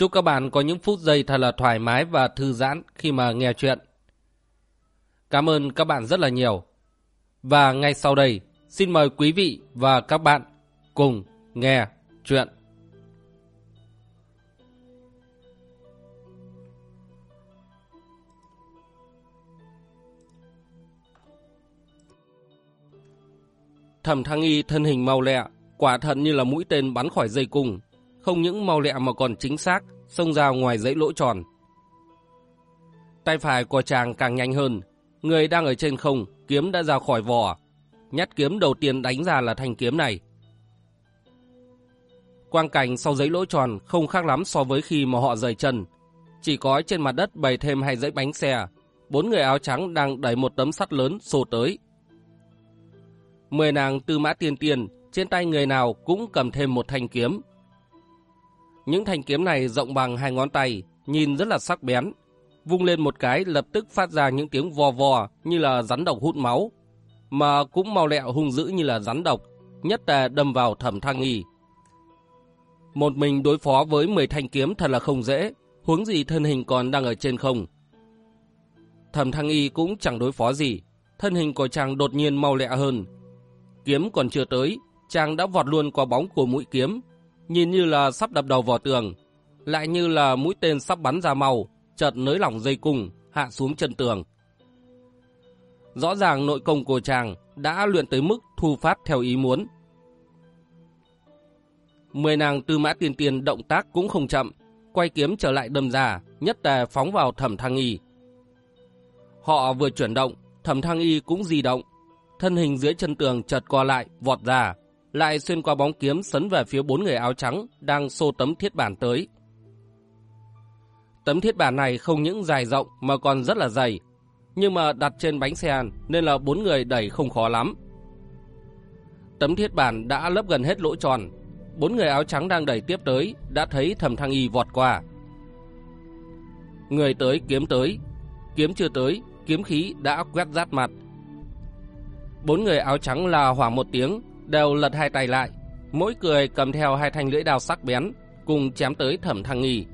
Chúc các bạn có những phút giây thật là thoải mái và thư giãn khi mà nghe chuyện. Cảm ơn các bạn rất là nhiều. Và ngay sau đây, xin mời quý vị và các bạn cùng nghe chuyện. Thẩm Thăng Y thân hình mau lẹ, quả thật như là mũi tên bắn khỏi dây cung, không những mau lẹ mà còn chính xác, xông ra ngoài dãy lỗ tròn. Tay phải của chàng càng nhanh hơn, người đang ở trên không, kiếm đã ra khỏi vỏ. Nhát kiếm đầu tiên đánh ra là thanh kiếm này. Quang cảnh sau giấy lỗ tròn không khác lắm so với khi mà họ rời chân. Chỉ có trên mặt đất bày thêm hai dãy bánh xe, bốn người áo trắng đang đẩy một tấm sắt lớn xô tới. Mười nàng tư mã tiên tiền, trên tay người nào cũng cầm thêm một thanh kiếm. Những thanh kiếm này rộng bằng hai ngón tay, nhìn rất là sắc bén. Vung lên một cái lập tức phát ra những tiếng vò vò như là rắn độc hút máu, mà cũng mau lẹo hung dữ như là rắn độc, nhất là đâm vào thẩm thăng nghi. Một mình đối phó với 10 thanh kiếm thật là không dễ, huống gì thân hình còn đang ở trên không. Thẩm thăng y cũng chẳng đối phó gì, thân hình của chàng đột nhiên mau lẹ hơn. Kiếm còn chưa tới, chàng đã vọt luôn qua bóng của mũi kiếm, nhìn như là sắp đập đầu vào tường, lại như là mũi tên sắp bắn ra màu, chợt nới lỏng dây cung, hạ xuống chân tường. Rõ ràng nội công của chàng đã luyện tới mức thu phát theo ý muốn. Mười nàng tư mã tiên tiên động tác cũng không chậm, quay kiếm trở lại đâm ra, nhất là phóng vào thẩm thăng y. Họ vừa chuyển động, thẩm thăng y cũng di động, thân hình dưới chân tường chợt co lại, vọt ra, lại xuyên qua bóng kiếm sấn về phía bốn người áo trắng đang xô tấm thiết bản tới. Tấm thiết bản này không những dài rộng mà còn rất là dày, nhưng mà đặt trên bánh xe nên là bốn người đẩy không khó lắm. Tấm thiết bản đã lấp gần hết lỗ tròn, bốn người áo trắng đang đẩy tiếp tới đã thấy thầm thăng y vọt qua. Người tới kiếm tới, kiếm chưa tới, kiếm khí đã quét rát mặt. Bốn người áo trắng là hoảng một tiếng, đều lật hai tay lại, mỗi người cầm theo hai thanh lưỡi đao sắc bén, cùng chém tới thẩm thăng nghi.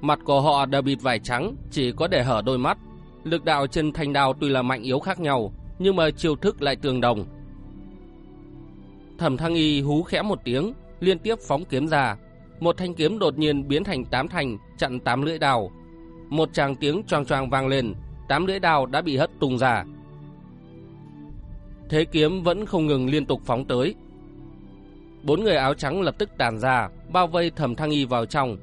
Mặt của họ đều bịt vải trắng, chỉ có để hở đôi mắt. Lực đạo trên thanh đao tuy là mạnh yếu khác nhau, nhưng mà chiêu thức lại tương đồng. Thẩm thăng y hú khẽ một tiếng, liên tiếp phóng kiếm ra. Một thanh kiếm đột nhiên biến thành tám thanh, chặn tám lưỡi đào. Một tràng tiếng choang choang vang lên, tám lưỡi đào đã bị hất tung ra. Thế kiếm vẫn không ngừng liên tục phóng tới. Bốn người áo trắng lập tức tàn ra, bao vây thẩm thăng y vào trong.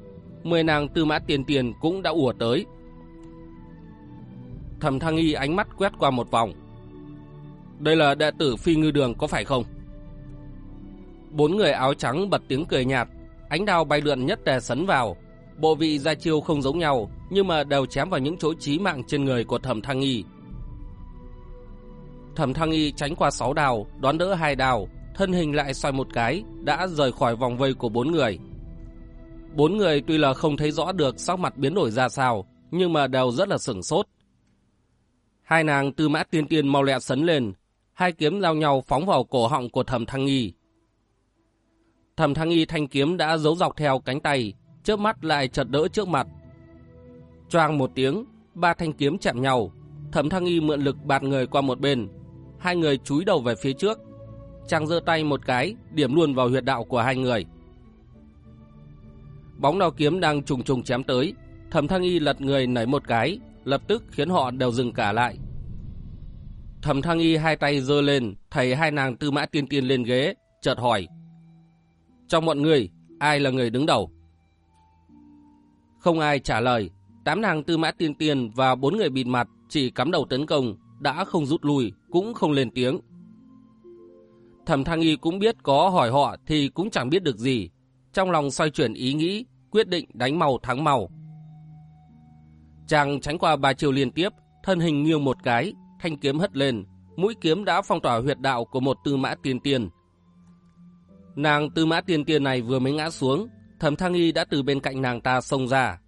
Mười nàng tư mã tiền tiền cũng đã ùa tới. Thẩm thăng y ánh mắt quét qua một vòng. Đây là đệ tử phi ngư đường có phải không? Bốn người áo trắng bật tiếng cười nhạt, ánh đao bay lượn nhất tề sấn vào. Bộ vị ra chiêu không giống nhau, nhưng mà đều chém vào những chỗ chí mạng trên người của thẩm thăng y. Thẩm Thăng Y tránh qua sáu đào, đón đỡ hai đào, thân hình lại xoay một cái, đã rời khỏi vòng vây của bốn người. Bốn người tuy là không thấy rõ được sắc mặt biến đổi ra sao, nhưng mà đều rất là sửng sốt. Hai nàng tư mã tiên tiên mau lẹ sấn lên, hai kiếm giao nhau phóng vào cổ họng của Thẩm Thăng Y. Thẩm Thăng Y thanh kiếm đã giấu dọc theo cánh tay, chớp mắt lại chợt đỡ trước mặt. Choang một tiếng, ba thanh kiếm chạm nhau, Thẩm Thăng Y mượn lực bạt người qua một bên, hai người chúi đầu về phía trước. Chàng giơ tay một cái, điểm luôn vào huyệt đạo của hai người. Bóng đao kiếm đang trùng trùng chém tới, Thẩm Thăng Y lật người nảy một cái, lập tức khiến họ đều dừng cả lại. Thẩm Thăng Y hai tay giơ lên, thầy hai nàng tư mã tiên tiên lên ghế, chợt hỏi. Trong mọi người, ai là người đứng đầu? Không ai trả lời, tám nàng tư mã tiên tiên và bốn người bịt mặt chỉ cắm đầu tấn công, đã không rút lui, cũng không lên tiếng. Thẩm Thăng Y cũng biết có hỏi họ thì cũng chẳng biết được gì. Trong lòng xoay chuyển ý nghĩ, quyết định đánh màu thắng màu. Chàng tránh qua ba chiều liên tiếp, thân hình nghiêng một cái, thanh kiếm hất lên, mũi kiếm đã phong tỏa huyệt đạo của một tư mã tiên tiên. Nàng tư mã tiên tiên này vừa mới ngã xuống, thẩm thăng y đã từ bên cạnh nàng ta xông ra.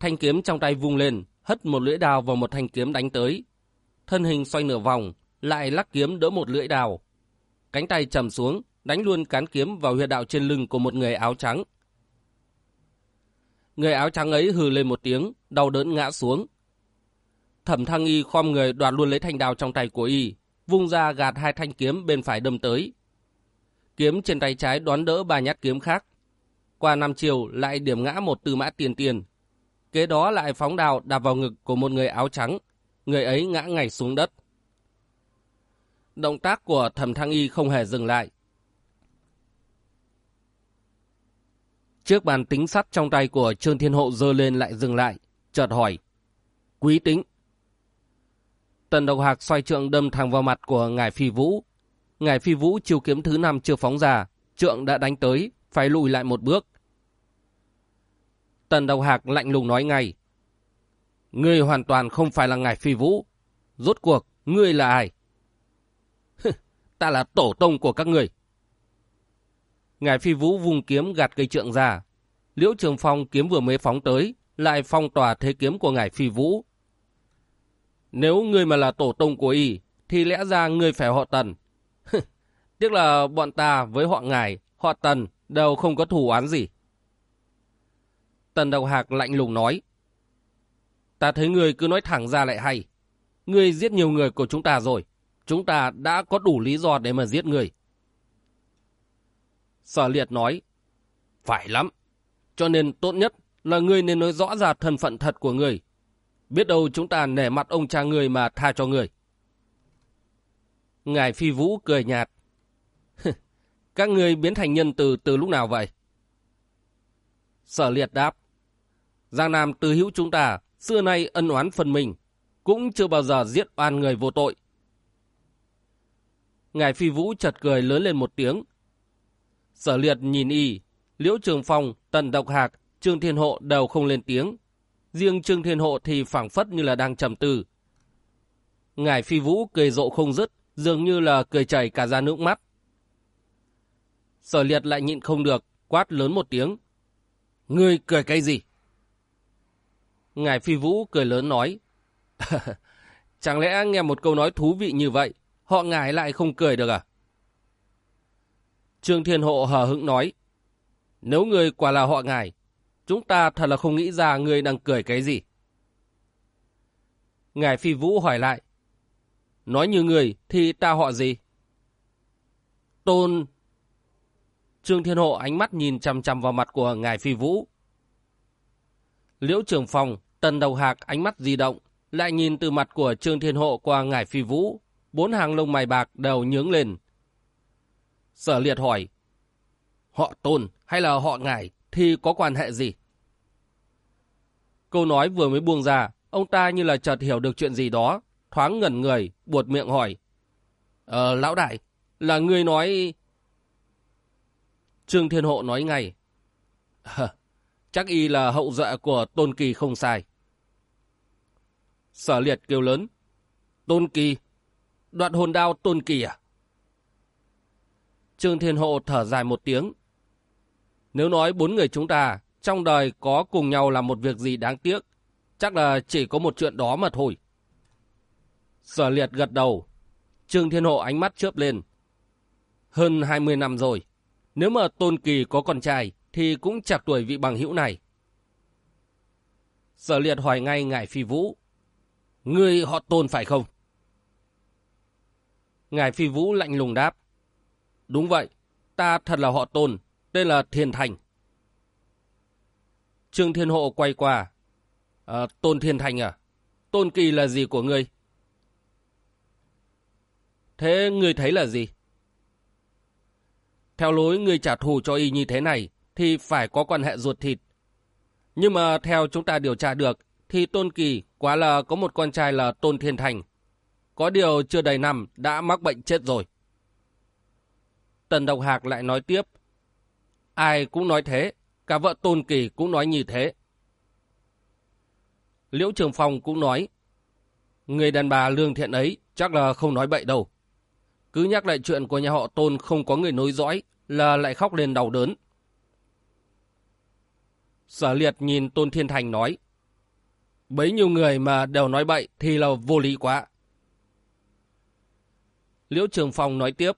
Thanh kiếm trong tay vung lên, hất một lưỡi đào vào một thanh kiếm đánh tới. Thân hình xoay nửa vòng, lại lắc kiếm đỡ một lưỡi đào. Cánh tay trầm xuống, đánh luôn cán kiếm vào huyệt đạo trên lưng của một người áo trắng. Người áo trắng ấy hừ lên một tiếng, đau đớn ngã xuống. Thẩm thăng y khom người đoạt luôn lấy thanh đào trong tay của y, vung ra gạt hai thanh kiếm bên phải đâm tới. Kiếm trên tay trái đón đỡ ba nhát kiếm khác. Qua năm chiều lại điểm ngã một tư mã tiền tiền. Kế đó lại phóng đào đạp vào ngực của một người áo trắng. Người ấy ngã ngay xuống đất. Động tác của thẩm thăng y không hề dừng lại. Chiếc bàn tính sắt trong tay của Trương Thiên Hộ dơ lên lại dừng lại, chợt hỏi. Quý tính. Tần Độc Hạc xoay trượng đâm thẳng vào mặt của Ngài Phi Vũ. Ngài Phi Vũ chiêu kiếm thứ năm chưa phóng ra, trượng đã đánh tới, phải lùi lại một bước. Tần Độc Hạc lạnh lùng nói ngay. Ngươi hoàn toàn không phải là Ngài Phi Vũ. Rốt cuộc, ngươi là ai? Ta là tổ tông của các người. Ngài Phi Vũ vung kiếm gạt cây trượng ra. Liễu Trường Phong kiếm vừa mới phóng tới, lại phong tỏa thế kiếm của Ngài Phi Vũ. Nếu ngươi mà là tổ tông của y, thì lẽ ra ngươi phải họ Tần. Tiếc là bọn ta với họ Ngài, họ Tần đều không có thù oán gì. Tần Độc Hạc lạnh lùng nói. Ta thấy ngươi cứ nói thẳng ra lại hay. Ngươi giết nhiều người của chúng ta rồi. Chúng ta đã có đủ lý do để mà giết ngươi. Sở liệt nói, phải lắm, cho nên tốt nhất là ngươi nên nói rõ ra thân phận thật của ngươi. Biết đâu chúng ta nể mặt ông cha ngươi mà tha cho ngươi. Ngài Phi Vũ cười nhạt. Các ngươi biến thành nhân từ từ lúc nào vậy? Sở liệt đáp. Giang Nam từ hữu chúng ta, xưa nay ân oán phần mình, cũng chưa bao giờ giết oan người vô tội. Ngài Phi Vũ chật cười lớn lên một tiếng, Sở liệt nhìn y, Liễu Trường Phong, Tần Độc Hạc, Trương Thiên Hộ đều không lên tiếng. Riêng Trương Thiên Hộ thì phảng phất như là đang trầm tư. Ngài Phi Vũ cười rộ không dứt, dường như là cười chảy cả ra nước mắt. Sở liệt lại nhịn không được, quát lớn một tiếng. Ngươi cười cái gì? Ngài Phi Vũ cười lớn nói. Chẳng lẽ nghe một câu nói thú vị như vậy, họ ngài lại không cười được à? Trương Thiên Hộ hờ hững nói, nếu người quả là họ ngài, chúng ta thật là không nghĩ ra người đang cười cái gì. Ngài Phi Vũ hỏi lại, nói như người thì ta họ gì? Tôn... Trương Thiên Hộ ánh mắt nhìn chằm chằm vào mặt của Ngài Phi Vũ. Liễu Trường Phong, Tần Đầu Hạc ánh mắt di động, lại nhìn từ mặt của Trương Thiên Hộ qua Ngài Phi Vũ. Bốn hàng lông mày bạc đều nhướng lên, Sở liệt hỏi, họ tôn hay là họ ngài thì có quan hệ gì? Câu nói vừa mới buông ra, ông ta như là chợt hiểu được chuyện gì đó, thoáng ngẩn người, buột miệng hỏi. Ờ, lão đại, là người nói... Trương Thiên Hộ nói ngay chắc y là hậu duệ của Tôn Kỳ không sai. Sở liệt kêu lớn. Tôn Kỳ? Đoạn hồn đao Tôn Kỳ à? Trương Thiên Hộ thở dài một tiếng. Nếu nói bốn người chúng ta trong đời có cùng nhau làm một việc gì đáng tiếc, chắc là chỉ có một chuyện đó mà thôi. Sở liệt gật đầu. Trương Thiên Hộ ánh mắt chớp lên. Hơn 20 năm rồi. Nếu mà Tôn Kỳ có con trai thì cũng chạc tuổi vị bằng hữu này. Sở liệt hỏi ngay Ngài Phi Vũ. Ngươi họ Tôn phải không? Ngài Phi Vũ lạnh lùng đáp. Đúng vậy, ta thật là họ Tôn, tên là Thiên Thành. Trương Thiên Hộ quay qua. À, tôn Thiên Thành à? Tôn Kỳ là gì của ngươi? Thế ngươi thấy là gì? Theo lối ngươi trả thù cho y như thế này, thì phải có quan hệ ruột thịt. Nhưng mà theo chúng ta điều tra được, thì Tôn Kỳ quá là có một con trai là Tôn Thiên Thành. Có điều chưa đầy năm đã mắc bệnh chết rồi. Tần Độc Hạc lại nói tiếp. Ai cũng nói thế, cả vợ Tôn Kỳ cũng nói như thế. Liễu Trường Phong cũng nói, người đàn bà lương thiện ấy chắc là không nói bậy đâu. Cứ nhắc lại chuyện của nhà họ Tôn không có người nối dõi là lại khóc lên đau đớn. Sở liệt nhìn Tôn Thiên Thành nói, bấy nhiêu người mà đều nói bậy thì là vô lý quá. Liễu Trường Phong nói tiếp,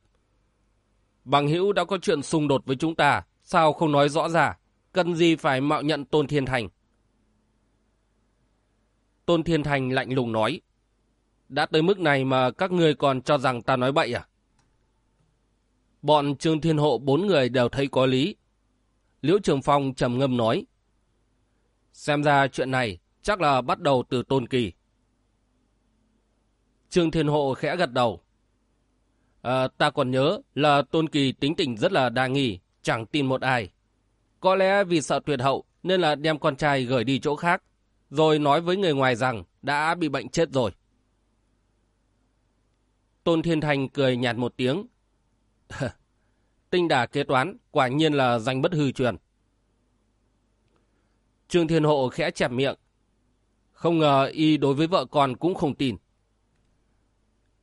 Bằng hữu đã có chuyện xung đột với chúng ta, sao không nói rõ ra, cần gì phải mạo nhận Tôn Thiên Thành. Tôn Thiên Thành lạnh lùng nói, đã tới mức này mà các ngươi còn cho rằng ta nói bậy à? Bọn Trương Thiên Hộ bốn người đều thấy có lý. Liễu Trường Phong trầm ngâm nói, xem ra chuyện này chắc là bắt đầu từ Tôn Kỳ. Trương Thiên Hộ khẽ gật đầu. À, ta còn nhớ là Tôn Kỳ tính tình rất là đa nghi, chẳng tin một ai. Có lẽ vì sợ tuyệt hậu nên là đem con trai gửi đi chỗ khác, rồi nói với người ngoài rằng đã bị bệnh chết rồi. Tôn Thiên Thành cười nhạt một tiếng. Tinh đà kế toán, quả nhiên là danh bất hư truyền. Trương Thiên Hộ khẽ chẹp miệng. Không ngờ y đối với vợ con cũng không tin.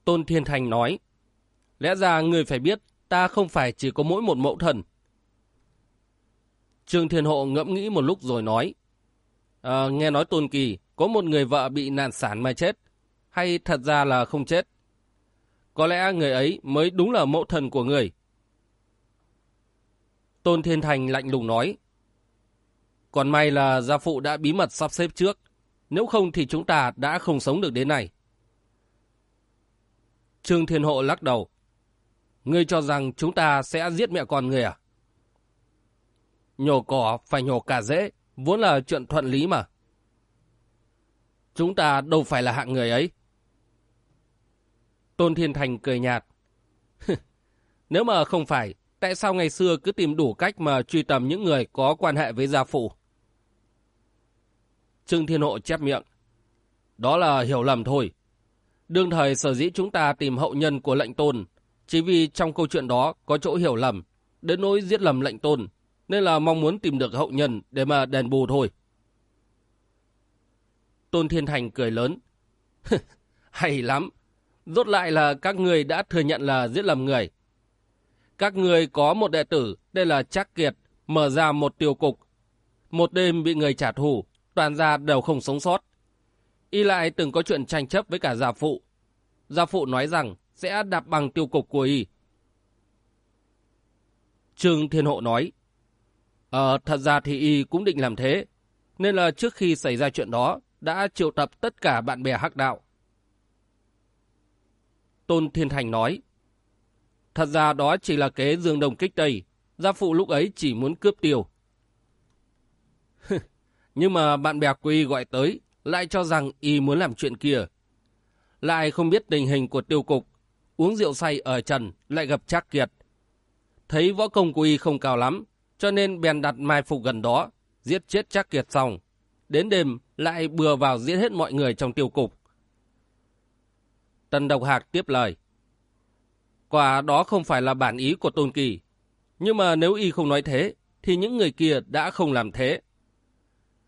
Tôn Thiên Thành nói. Lẽ ra người phải biết, ta không phải chỉ có mỗi một mẫu thần. Trương Thiên Hộ ngẫm nghĩ một lúc rồi nói. À, nghe nói Tôn Kỳ có một người vợ bị nạn sản mà chết, hay thật ra là không chết? Có lẽ người ấy mới đúng là mẫu thần của người. Tôn Thiên Thành lạnh lùng nói. Còn may là gia phụ đã bí mật sắp xếp trước, nếu không thì chúng ta đã không sống được đến này. Trương Thiên Hộ lắc đầu. Ngươi cho rằng chúng ta sẽ giết mẹ con người à? Nhổ cỏ phải nhổ cả rễ, vốn là chuyện thuận lý mà. Chúng ta đâu phải là hạng người ấy. Tôn Thiên Thành cười nhạt. Nếu mà không phải, tại sao ngày xưa cứ tìm đủ cách mà truy tầm những người có quan hệ với gia phụ? Trương Thiên Hộ chép miệng. Đó là hiểu lầm thôi. Đương thời sở dĩ chúng ta tìm hậu nhân của lệnh tôn chỉ vì trong câu chuyện đó có chỗ hiểu lầm, đến nỗi giết lầm lệnh tôn, nên là mong muốn tìm được hậu nhân để mà đền bù thôi. Tôn Thiên Thành cười lớn. Hay lắm, rốt lại là các người đã thừa nhận là giết lầm người. Các người có một đệ tử, đây là Trác Kiệt, mở ra một tiêu cục. Một đêm bị người trả thù, toàn gia đều không sống sót. Y lại từng có chuyện tranh chấp với cả gia phụ. Gia phụ nói rằng sẽ đạp bằng tiêu cục của y. Trương Thiên Hộ nói, Ờ, thật ra thì y cũng định làm thế, nên là trước khi xảy ra chuyện đó, đã triệu tập tất cả bạn bè hắc đạo. Tôn Thiên Thành nói, Thật ra đó chỉ là kế dương đồng kích tây, gia phụ lúc ấy chỉ muốn cướp tiêu. Nhưng mà bạn bè quy gọi tới, lại cho rằng y muốn làm chuyện kia. Lại không biết tình hình của tiêu cục, uống rượu say ở trần, lại gặp Trác Kiệt. Thấy võ công của y không cao lắm, cho nên bèn đặt mai phục gần đó, giết chết Trác Kiệt xong. Đến đêm lại bừa vào giết hết mọi người trong tiêu cục. Tần Độc Hạc tiếp lời. Quả đó không phải là bản ý của Tôn Kỳ. Nhưng mà nếu y không nói thế, thì những người kia đã không làm thế.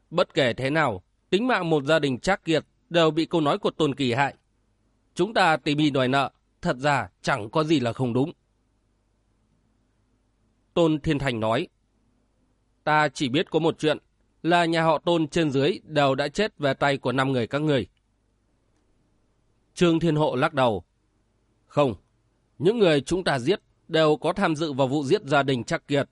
Bất kể thế nào, tính mạng một gia đình Trác Kiệt đều bị câu nói của Tôn Kỳ hại. Chúng ta tìm mỉ đòi nợ, thật ra chẳng có gì là không đúng. Tôn Thiên Thành nói, ta chỉ biết có một chuyện, là nhà họ Tôn trên dưới đều đã chết về tay của năm người các người. Trương Thiên Hộ lắc đầu, không, những người chúng ta giết đều có tham dự vào vụ giết gia đình Trắc Kiệt.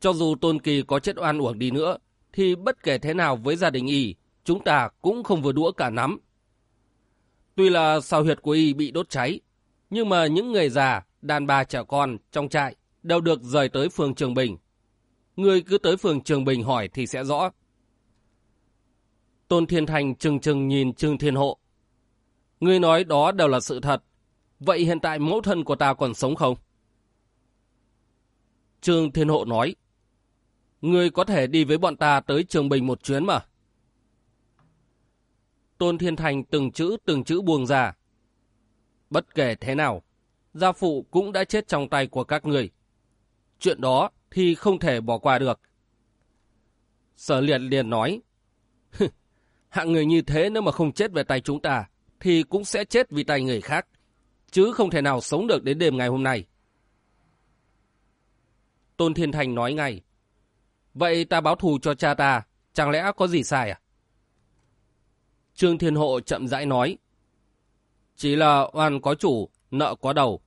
Cho dù Tôn Kỳ có chết oan uổng đi nữa, thì bất kể thế nào với gia đình y, chúng ta cũng không vừa đũa cả nắm. Tuy là sao huyệt của y bị đốt cháy, nhưng mà những người già, đàn bà trẻ con trong trại đều được rời tới phường Trường Bình. Người cứ tới phường Trường Bình hỏi thì sẽ rõ. Tôn Thiên Thành trừng trừng nhìn Trương Thiên Hộ. Người nói đó đều là sự thật. Vậy hiện tại mẫu thân của ta còn sống không? Trương Thiên Hộ nói. Người có thể đi với bọn ta tới Trường Bình một chuyến mà. Tôn Thiên Thành từng chữ từng chữ buông ra. Bất kể thế nào, gia phụ cũng đã chết trong tay của các người. Chuyện đó thì không thể bỏ qua được. Sở liệt liền nói, Hạng người như thế nếu mà không chết về tay chúng ta, thì cũng sẽ chết vì tay người khác, chứ không thể nào sống được đến đêm ngày hôm nay. Tôn Thiên Thành nói ngay, vậy ta báo thù cho cha ta, chẳng lẽ có gì sai à? Trương Thiên Hộ chậm rãi nói, chỉ là oan có chủ, nợ có đầu.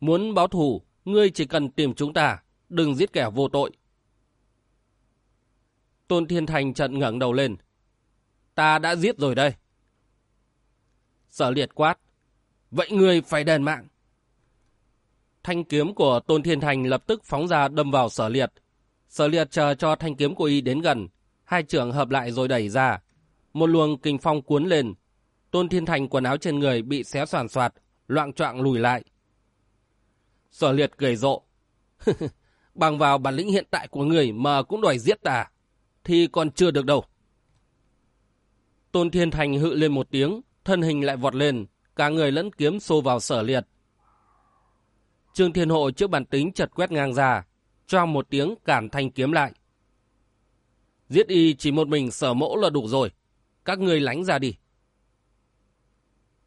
Muốn báo thù, ngươi chỉ cần tìm chúng ta, đừng giết kẻ vô tội. Tôn Thiên Thành trận ngẩng đầu lên. Ta đã giết rồi đây. Sở liệt quát. Vậy người phải đền mạng. Thanh kiếm của Tôn Thiên Thành lập tức phóng ra đâm vào sở liệt. Sở liệt chờ cho thanh kiếm của y đến gần. Hai trưởng hợp lại rồi đẩy ra. Một luồng kinh phong cuốn lên. Tôn Thiên Thành quần áo trên người bị xé soàn soạt, loạn trọng lùi lại. Sở liệt cười rộ. Bằng vào bản lĩnh hiện tại của người mà cũng đòi giết ta, thì còn chưa được đâu. Tôn Thiên Thành hự lên một tiếng, thân hình lại vọt lên, cả người lẫn kiếm xô vào sở liệt. Trương Thiên Hộ trước bản tính chật quét ngang ra, cho một tiếng cản thanh kiếm lại. Giết y chỉ một mình sở mẫu là đủ rồi, các người lánh ra đi.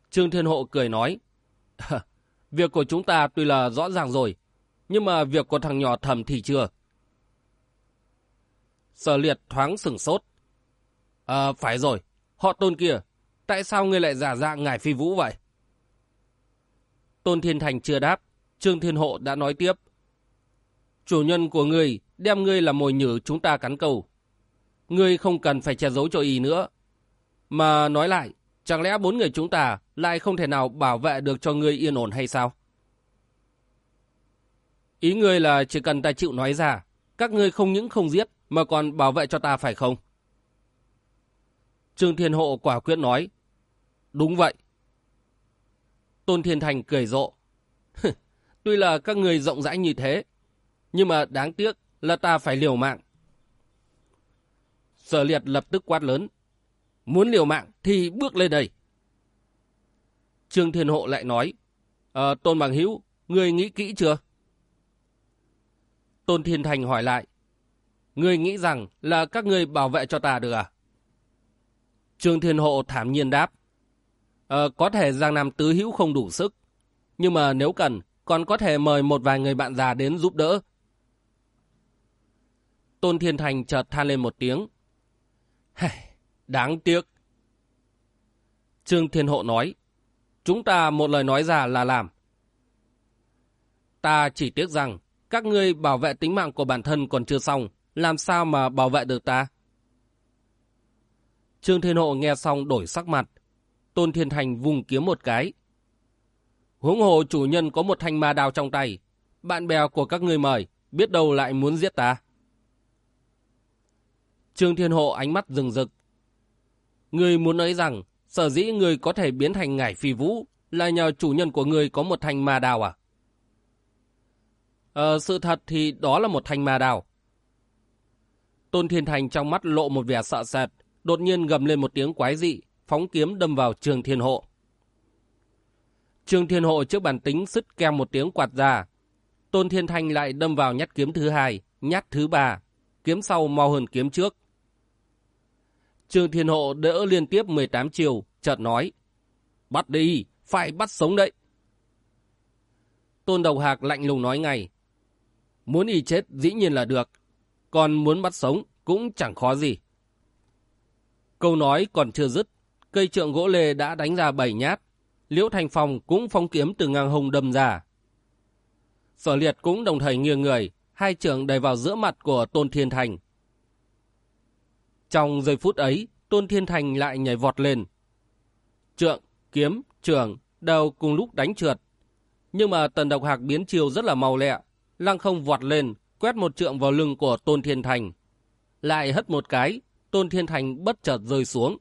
Trương Thiên Hộ cười nói, việc của chúng ta tuy là rõ ràng rồi, nhưng mà việc của thằng nhỏ thầm thì chưa. Sở liệt thoáng sửng sốt. À, phải rồi, họ tôn kia, tại sao ngươi lại giả dạng ngài phi vũ vậy? Tôn Thiên Thành chưa đáp, Trương Thiên Hộ đã nói tiếp. Chủ nhân của ngươi đem ngươi là mồi nhử chúng ta cắn câu. Ngươi không cần phải che giấu cho y nữa. Mà nói lại, chẳng lẽ bốn người chúng ta lại không thể nào bảo vệ được cho ngươi yên ổn hay sao? Ý ngươi là chỉ cần ta chịu nói ra, các ngươi không những không giết, mà còn bảo vệ cho ta phải không? Trương Thiên Hộ quả quyết nói. Đúng vậy. Tôn Thiên Thành cười rộ. Tuy là các người rộng rãi như thế, nhưng mà đáng tiếc là ta phải liều mạng. Sở liệt lập tức quát lớn. Muốn liều mạng thì bước lên đây. Trương Thiên Hộ lại nói. À, Tôn Bằng Hữu người nghĩ kỹ chưa? Tôn Thiên Thành hỏi lại. người nghĩ rằng là các người bảo vệ cho ta được à? Trương Thiên Hộ thảm nhiên đáp. Ờ, có thể Giang Nam Tứ Hữu không đủ sức. Nhưng mà nếu cần, còn có thể mời một vài người bạn già đến giúp đỡ. Tôn Thiên Thành chợt than lên một tiếng. Đáng tiếc. Trương Thiên Hộ nói. Chúng ta một lời nói ra là làm. Ta chỉ tiếc rằng các ngươi bảo vệ tính mạng của bản thân còn chưa xong làm sao mà bảo vệ được ta? Trương Thiên Hộ nghe xong đổi sắc mặt. Tôn Thiên Thành vùng kiếm một cái. Huống hồ chủ nhân có một thanh ma đao trong tay. Bạn bè của các người mời, biết đâu lại muốn giết ta. Trương Thiên Hộ ánh mắt rừng rực. Người muốn nói rằng, sở dĩ người có thể biến thành ngải phi vũ là nhờ chủ nhân của người có một thanh ma đao à? Ờ, sự thật thì đó là một thanh ma đao. Tôn Thiên Thành trong mắt lộ một vẻ sợ sệt, đột nhiên gầm lên một tiếng quái dị, phóng kiếm đâm vào Trường Thiên Hộ. Trường Thiên Hộ trước bản tính sứt kem một tiếng quạt ra. Tôn Thiên thanh lại đâm vào nhát kiếm thứ hai, nhát thứ ba, kiếm sau mau hơn kiếm trước. Trường Thiên Hộ đỡ liên tiếp 18 chiều, chợt nói. Bắt đi, phải bắt sống đấy. Tôn Đầu Hạc lạnh lùng nói ngay. Muốn y chết dĩ nhiên là được, còn muốn bắt sống cũng chẳng khó gì. Câu nói còn chưa dứt, cây trượng gỗ lê đã đánh ra bảy nhát. Liễu Thành Phong cũng phóng kiếm từ ngang hùng đâm ra. Sở liệt cũng đồng thời nghiêng người, hai trường đẩy vào giữa mặt của Tôn Thiên Thành. Trong giây phút ấy, Tôn Thiên Thành lại nhảy vọt lên. Trượng, kiếm, trường đều cùng lúc đánh trượt. Nhưng mà tần độc hạc biến chiều rất là màu lẹ, lăng không vọt lên, quét một trượng vào lưng của Tôn Thiên Thành. Lại hất một cái, Tôn Thiên Thành bất chợt rơi xuống.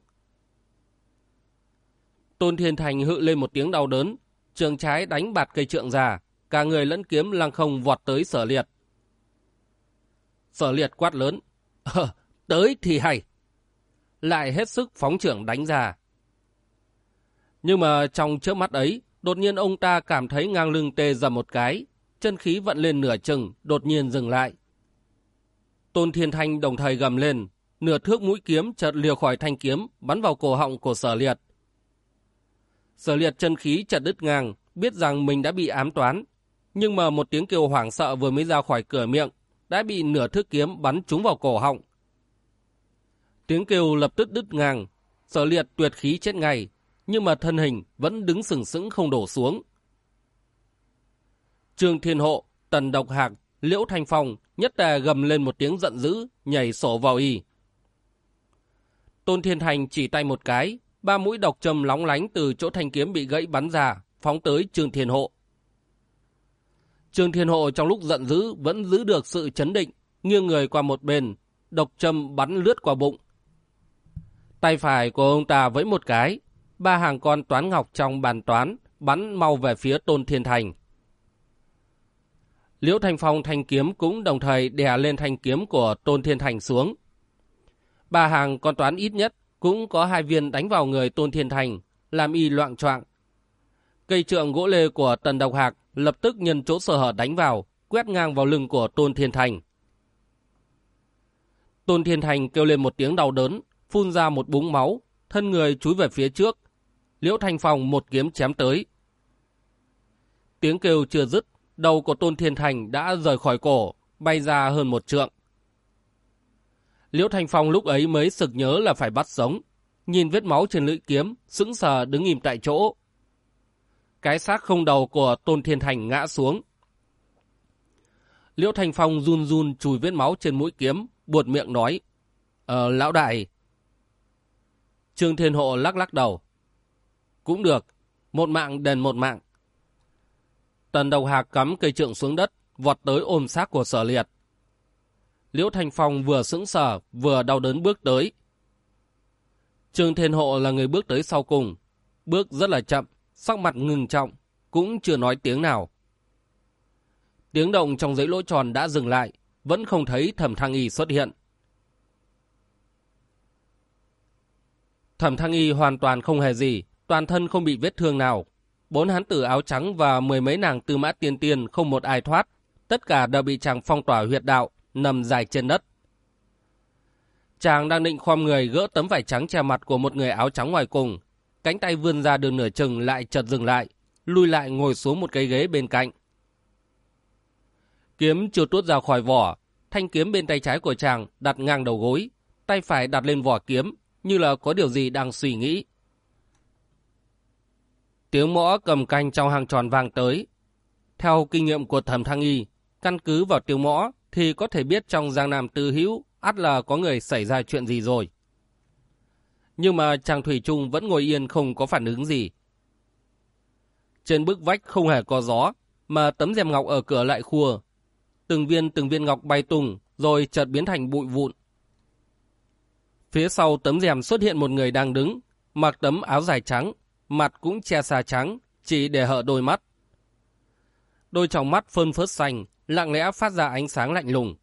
Tôn Thiên Thành hự lên một tiếng đau đớn, trường trái đánh bạt cây trượng ra, cả người lẫn kiếm lăng không vọt tới sở liệt. Sở liệt quát lớn, ờ, tới thì hay. Lại hết sức phóng trưởng đánh ra. Nhưng mà trong trước mắt ấy, đột nhiên ông ta cảm thấy ngang lưng tê dầm một cái, chân khí vận lên nửa chừng, đột nhiên dừng lại. Tôn Thiên Thanh đồng thời gầm lên, nửa thước mũi kiếm chợt liều khỏi thanh kiếm, bắn vào cổ họng của sở liệt. Sở liệt chân khí chặt đứt ngang, biết rằng mình đã bị ám toán. Nhưng mà một tiếng kêu hoảng sợ vừa mới ra khỏi cửa miệng, đã bị nửa thước kiếm bắn trúng vào cổ họng. Tiếng kêu lập tức đứt ngang, sở liệt tuyệt khí chết ngay, nhưng mà thân hình vẫn đứng sừng sững không đổ xuống. Trương Thiên Hộ, Tần Độc Hạc, Liễu Thanh Phong nhất tề gầm lên một tiếng giận dữ, nhảy sổ vào y. Tôn Thiên Thành chỉ tay một cái, ba mũi độc châm lóng lánh từ chỗ thanh kiếm bị gãy bắn ra, phóng tới Trương Thiên Hộ. Trương Thiên Hộ trong lúc giận dữ vẫn giữ được sự chấn định, nghiêng người qua một bên, độc châm bắn lướt qua bụng. Tay phải của ông ta với một cái, ba hàng con toán ngọc trong bàn toán bắn mau về phía Tôn Thiên Thành. Liễu Thanh Phong thanh kiếm cũng đồng thời đè lên thanh kiếm của Tôn Thiên Thành xuống. Ba hàng con toán ít nhất cũng có hai viên đánh vào người Tôn Thiên Thành, làm y loạn choạng. Cây trượng gỗ lê của Tần Độc Hạc lập tức nhân chỗ sở hở đánh vào, quét ngang vào lưng của Tôn Thiên Thành. Tôn Thiên Thành kêu lên một tiếng đau đớn, phun ra một búng máu, thân người chúi về phía trước. Liễu Thanh Phong một kiếm chém tới. Tiếng kêu chưa dứt, đầu của Tôn Thiên Thành đã rời khỏi cổ, bay ra hơn một trượng. Liễu Thanh Phong lúc ấy mới sực nhớ là phải bắt sống. Nhìn vết máu trên lưỡi kiếm, sững sờ đứng im tại chỗ. Cái xác không đầu của Tôn Thiên Thành ngã xuống. Liễu Thanh Phong run run chùi vết máu trên mũi kiếm, buột miệng nói. Ờ, lão đại. Trương Thiên Hộ lắc lắc đầu. Cũng được, một mạng đền một mạng. Tần đầu hạc cắm cây trượng xuống đất, vọt tới ôm xác của sở liệt. Liễu Thành Phong vừa sững sờ, vừa đau đớn bước tới. Trương Thiên Hộ là người bước tới sau cùng. Bước rất là chậm, sắc mặt ngừng trọng, cũng chưa nói tiếng nào. Tiếng động trong giấy lỗ tròn đã dừng lại, vẫn không thấy thẩm thăng y xuất hiện. Thẩm thăng y hoàn toàn không hề gì, toàn thân không bị vết thương nào. Bốn hán tử áo trắng và mười mấy nàng tư mã tiên tiên không một ai thoát. Tất cả đều bị chàng phong tỏa huyệt đạo, nằm dài trên đất. Chàng đang định khom người gỡ tấm vải trắng che mặt của một người áo trắng ngoài cùng. Cánh tay vươn ra đường nửa chừng lại chợt dừng lại, lui lại ngồi xuống một cái ghế bên cạnh. Kiếm chưa tuốt ra khỏi vỏ, thanh kiếm bên tay trái của chàng đặt ngang đầu gối, tay phải đặt lên vỏ kiếm, như là có điều gì đang suy nghĩ. Tiếng mõ cầm canh trong hàng tròn vàng tới. Theo kinh nghiệm của thẩm thăng y, căn cứ vào tiếng mõ thì có thể biết trong Giang Nam Tư Hữu ắt là có người xảy ra chuyện gì rồi. Nhưng mà chàng Thủy Trung vẫn ngồi yên không có phản ứng gì. Trên bức vách không hề có gió, mà tấm rèm ngọc ở cửa lại khua. Từng viên từng viên ngọc bay tung, rồi chợt biến thành bụi vụn. Phía sau tấm rèm xuất hiện một người đang đứng, mặc tấm áo dài trắng, mặt cũng che xa trắng, chỉ để hở đôi mắt. Đôi tròng mắt phơn phớt xanh, lặng lẽ phát ra ánh sáng lạnh lùng.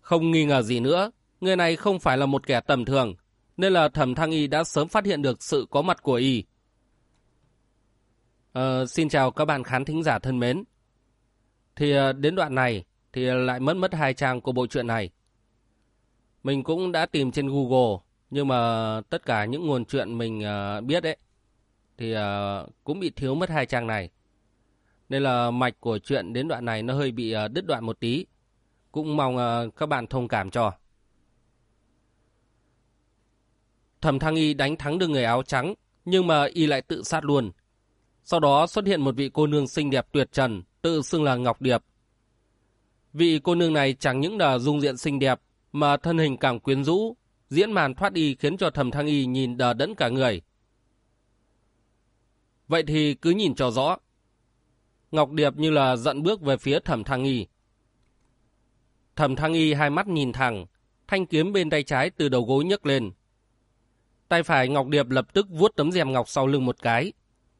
Không nghi ngờ gì nữa, người này không phải là một kẻ tầm thường, nên là thẩm thăng y đã sớm phát hiện được sự có mặt của y. Ờ, xin chào các bạn khán thính giả thân mến. Thì ờ, đến đoạn này thì lại mất mất hai trang của bộ truyện này. Mình cũng đã tìm trên Google, nhưng mà tất cả những nguồn truyện mình ờ, biết ấy, thì ờ, cũng bị thiếu mất hai trang này. Nên là mạch của chuyện đến đoạn này nó hơi bị ờ, đứt đoạn một tí. Cũng mong ờ, các bạn thông cảm cho. Thẩm Thăng Y đánh thắng được người áo trắng, nhưng mà Y lại tự sát luôn. Sau đó xuất hiện một vị cô nương xinh đẹp tuyệt trần, tự xưng là Ngọc Điệp. Vị cô nương này chẳng những là dung diện xinh đẹp, mà thân hình càng quyến rũ, diễn màn thoát y khiến cho Thẩm Thăng Y nhìn đờ đẫn cả người. Vậy thì cứ nhìn cho rõ. Ngọc Điệp như là giận bước về phía Thẩm Thăng Y. Thẩm Thăng Y hai mắt nhìn thẳng, thanh kiếm bên tay trái từ đầu gối nhấc lên. Tay phải Ngọc Điệp lập tức vuốt tấm rèm ngọc sau lưng một cái,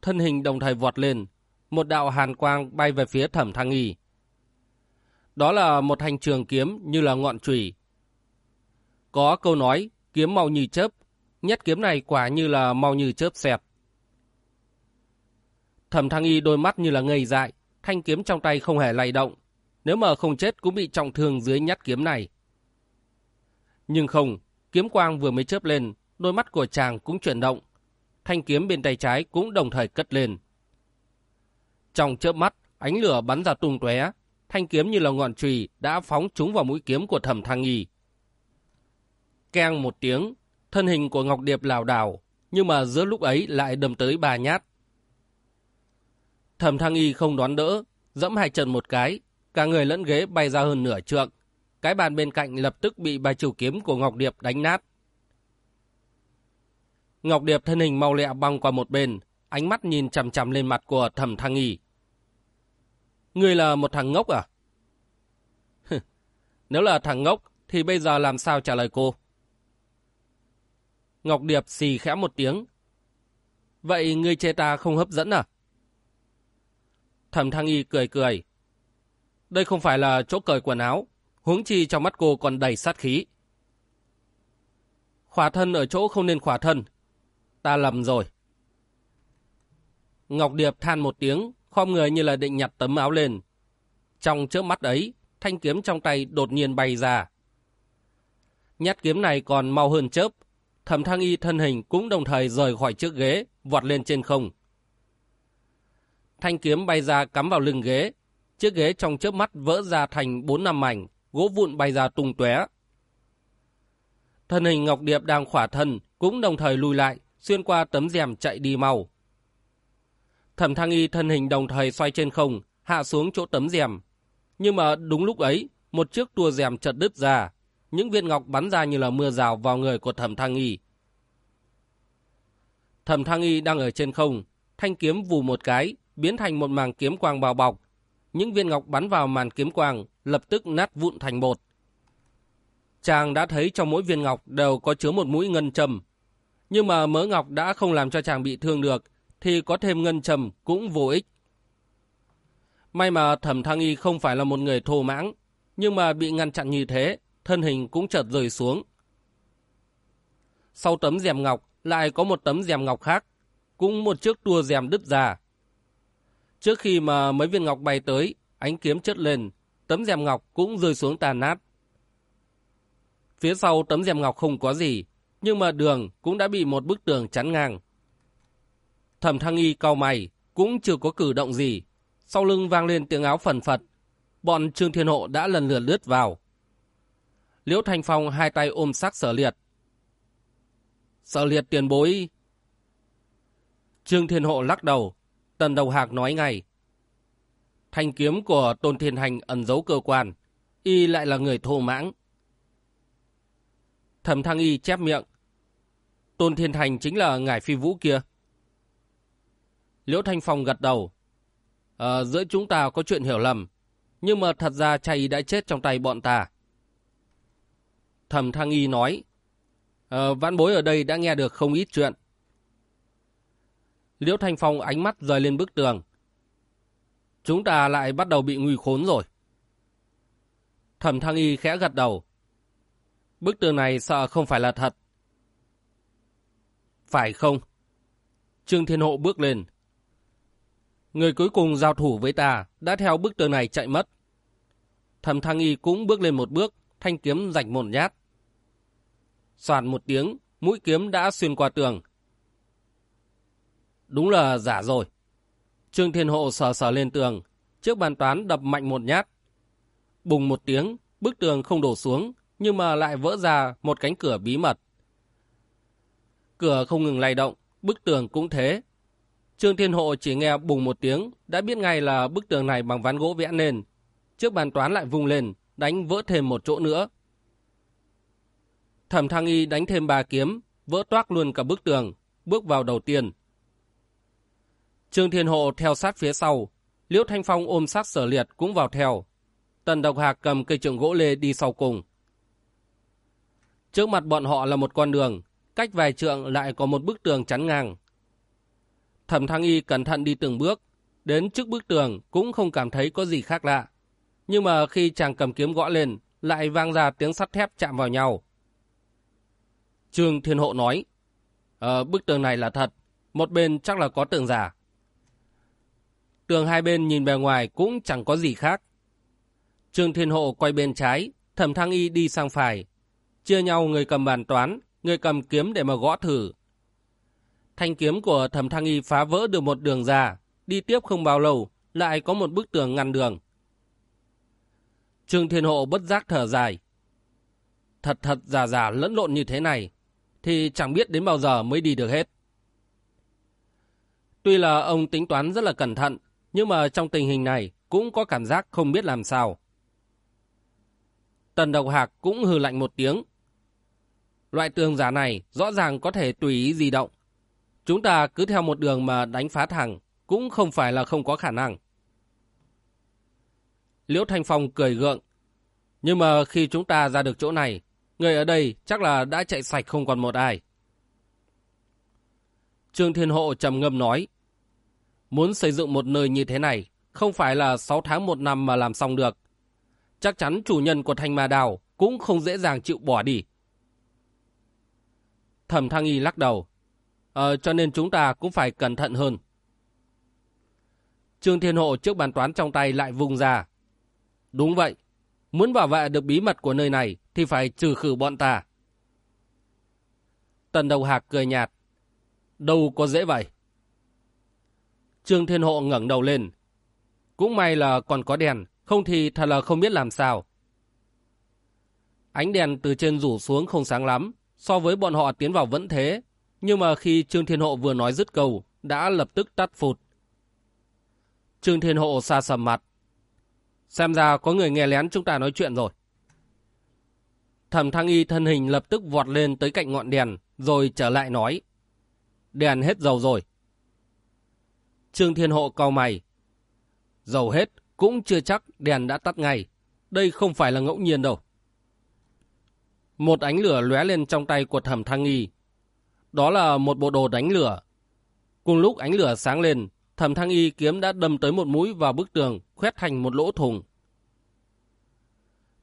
thân hình đồng thời vọt lên, một đạo hàn quang bay về phía Thẩm Thăng Y. Đó là một thanh trường kiếm như là ngọn chùy. Có câu nói, kiếm màu như chớp, nhất kiếm này quả như là màu như chớp xẹt. Thẩm Thăng Y đôi mắt như là ngây dại, thanh kiếm trong tay không hề lay động. Nếu mà không chết cũng bị trọng thương dưới nhát kiếm này. Nhưng không, kiếm quang vừa mới chớp lên, đôi mắt của chàng cũng chuyển động. Thanh kiếm bên tay trái cũng đồng thời cất lên. Trong chớp mắt, ánh lửa bắn ra tung tóe, thanh kiếm như là ngọn chùy đã phóng trúng vào mũi kiếm của Thẩm Thăng Y. Keng một tiếng, thân hình của Ngọc Điệp lảo đảo, nhưng mà giữa lúc ấy lại đâm tới ba nhát. Thẩm Thăng Y không đoán đỡ, dẫm hai chân một cái, cả người lẫn ghế bay ra hơn nửa trượng. Cái bàn bên cạnh lập tức bị bài chiều kiếm của Ngọc Điệp đánh nát. Ngọc Điệp thân hình mau lẹ băng qua một bên, ánh mắt nhìn chằm chằm lên mặt của Thẩm Thăng Y. Ngươi là một thằng ngốc à? Nếu là thằng ngốc, thì bây giờ làm sao trả lời cô? Ngọc Điệp xì khẽ một tiếng. Vậy ngươi chê ta không hấp dẫn à? Thẩm Thăng Y cười cười. Đây không phải là chỗ cởi quần áo, huống chi trong mắt cô còn đầy sát khí. Khỏa thân ở chỗ không nên khỏa thân. Ta lầm rồi. Ngọc Điệp than một tiếng, khom người như là định nhặt tấm áo lên. Trong chớp mắt ấy, thanh kiếm trong tay đột nhiên bay ra. Nhát kiếm này còn mau hơn chớp, thẩm thăng y thân hình cũng đồng thời rời khỏi chiếc ghế, vọt lên trên không. Thanh kiếm bay ra cắm vào lưng ghế, chiếc ghế trong chớp mắt vỡ ra thành bốn năm mảnh, gỗ vụn bay ra tung tóe. Thân hình Ngọc Điệp đang khỏa thân, cũng đồng thời lùi lại, xuyên qua tấm rèm chạy đi mau. Thẩm Thăng Y thân hình đồng thời xoay trên không, hạ xuống chỗ tấm rèm. Nhưng mà đúng lúc ấy, một chiếc tua rèm chật đứt ra, những viên ngọc bắn ra như là mưa rào vào người của Thẩm Thăng Y. Thẩm Thăng Y đang ở trên không, thanh kiếm vù một cái, biến thành một màng kiếm quang bao bọc. Những viên ngọc bắn vào màn kiếm quang, lập tức nát vụn thành bột. Chàng đã thấy trong mỗi viên ngọc đều có chứa một mũi ngân châm. Nhưng mà mớ ngọc đã không làm cho chàng bị thương được, thì có thêm ngân châm cũng vô ích. May mà thẩm thăng y không phải là một người thô mãng, nhưng mà bị ngăn chặn như thế, thân hình cũng chợt rời xuống. Sau tấm rèm ngọc lại có một tấm rèm ngọc khác, cũng một chiếc tua rèm đứt ra. Trước khi mà mấy viên ngọc bay tới, ánh kiếm chất lên, tấm rèm ngọc cũng rơi xuống tàn nát. Phía sau tấm rèm ngọc không có gì, nhưng mà đường cũng đã bị một bức tường chắn ngang. Thẩm Thăng Y cau mày, cũng chưa có cử động gì. Sau lưng vang lên tiếng áo phần phật. Bọn Trương Thiên Hộ đã lần lượt lướt vào. Liễu Thanh Phong hai tay ôm xác sở liệt. Sở liệt tiền bối. Trương Thiên Hộ lắc đầu. Tần Đầu Hạc nói ngay. Thanh kiếm của Tôn Thiên Hành ẩn giấu cơ quan. Y lại là người thô mãng. Thẩm Thăng Y chép miệng. Tôn Thiên Thành chính là ngải phi vũ kia. Liễu Thanh Phong gật đầu. À, giữa chúng ta có chuyện hiểu lầm, nhưng mà thật ra cha y đã chết trong tay bọn ta. Thẩm Thăng Y nói, à, vãn bối ở đây đã nghe được không ít chuyện. Liễu Thanh Phong ánh mắt rời lên bức tường. Chúng ta lại bắt đầu bị nguy khốn rồi. Thẩm Thăng Y khẽ gật đầu. Bức tường này sợ không phải là thật. Phải không? Trương Thiên Hộ bước lên. Người cuối cùng giao thủ với ta đã theo bức tường này chạy mất. Thẩm Thăng Y cũng bước lên một bước, thanh kiếm rạch một nhát. Soàn một tiếng, mũi kiếm đã xuyên qua tường. Đúng là giả rồi. Trương Thiên Hộ sờ sờ lên tường, trước bàn toán đập mạnh một nhát. Bùng một tiếng, bức tường không đổ xuống, nhưng mà lại vỡ ra một cánh cửa bí mật. Cửa không ngừng lay động, bức tường cũng thế, Trương Thiên Hộ chỉ nghe bùng một tiếng, đã biết ngay là bức tường này bằng ván gỗ vẽ nên. Trước bàn toán lại vung lên, đánh vỡ thêm một chỗ nữa. Thẩm Thăng Y đánh thêm ba kiếm, vỡ toác luôn cả bức tường, bước vào đầu tiên. Trương Thiên Hộ theo sát phía sau, Liễu Thanh Phong ôm sát sở liệt cũng vào theo. Tần Độc Hạc cầm cây trượng gỗ lê đi sau cùng. Trước mặt bọn họ là một con đường, cách vài trượng lại có một bức tường chắn ngang. Thẩm Thăng Y cẩn thận đi từng bước, đến trước bức tường cũng không cảm thấy có gì khác lạ. Nhưng mà khi chàng cầm kiếm gõ lên, lại vang ra tiếng sắt thép chạm vào nhau. Trương Thiên Hộ nói, ờ, bức tường này là thật, một bên chắc là có tường giả. Tường hai bên nhìn bề ngoài cũng chẳng có gì khác. Trương Thiên Hộ quay bên trái, Thẩm Thăng Y đi sang phải. chia nhau người cầm bàn toán, người cầm kiếm để mà gõ thử. Thanh kiếm của thẩm thăng y phá vỡ được một đường ra, đi tiếp không bao lâu, lại có một bức tường ngăn đường. Trương Thiên Hộ bất giác thở dài. Thật thật giả giả lẫn lộn như thế này, thì chẳng biết đến bao giờ mới đi được hết. Tuy là ông tính toán rất là cẩn thận, nhưng mà trong tình hình này cũng có cảm giác không biết làm sao. Tần Độc Hạc cũng hừ lạnh một tiếng. Loại tường giả này rõ ràng có thể tùy ý di động. Chúng ta cứ theo một đường mà đánh phá thẳng, cũng không phải là không có khả năng. Liễu Thanh Phong cười gượng. Nhưng mà khi chúng ta ra được chỗ này, người ở đây chắc là đã chạy sạch không còn một ai. Trương Thiên Hộ trầm ngâm nói. Muốn xây dựng một nơi như thế này, không phải là 6 tháng một năm mà làm xong được. Chắc chắn chủ nhân của thanh ma đào cũng không dễ dàng chịu bỏ đi. Thẩm Thăng Y lắc đầu. Ờ, cho nên chúng ta cũng phải cẩn thận hơn. Trương Thiên Hộ trước bàn toán trong tay lại vùng ra. Đúng vậy. Muốn bảo vệ được bí mật của nơi này thì phải trừ khử bọn ta. Tần Đầu Hạc cười nhạt. Đâu có dễ vậy. Trương Thiên Hộ ngẩng đầu lên. Cũng may là còn có đèn, không thì thật là không biết làm sao. Ánh đèn từ trên rủ xuống không sáng lắm, so với bọn họ tiến vào vẫn thế. Nhưng mà khi Trương Thiên Hộ vừa nói dứt câu, đã lập tức tắt phụt. Trương Thiên Hộ xa sầm mặt. Xem ra có người nghe lén chúng ta nói chuyện rồi. Thẩm Thăng Y thân hình lập tức vọt lên tới cạnh ngọn đèn, rồi trở lại nói. Đèn hết dầu rồi. Trương Thiên Hộ cau mày. Dầu hết, cũng chưa chắc đèn đã tắt ngay. Đây không phải là ngẫu nhiên đâu. Một ánh lửa lóe lên trong tay của thẩm thăng nghi. Đó là một bộ đồ đánh lửa. Cùng lúc ánh lửa sáng lên, thẩm thăng y kiếm đã đâm tới một mũi vào bức tường, khoét thành một lỗ thùng.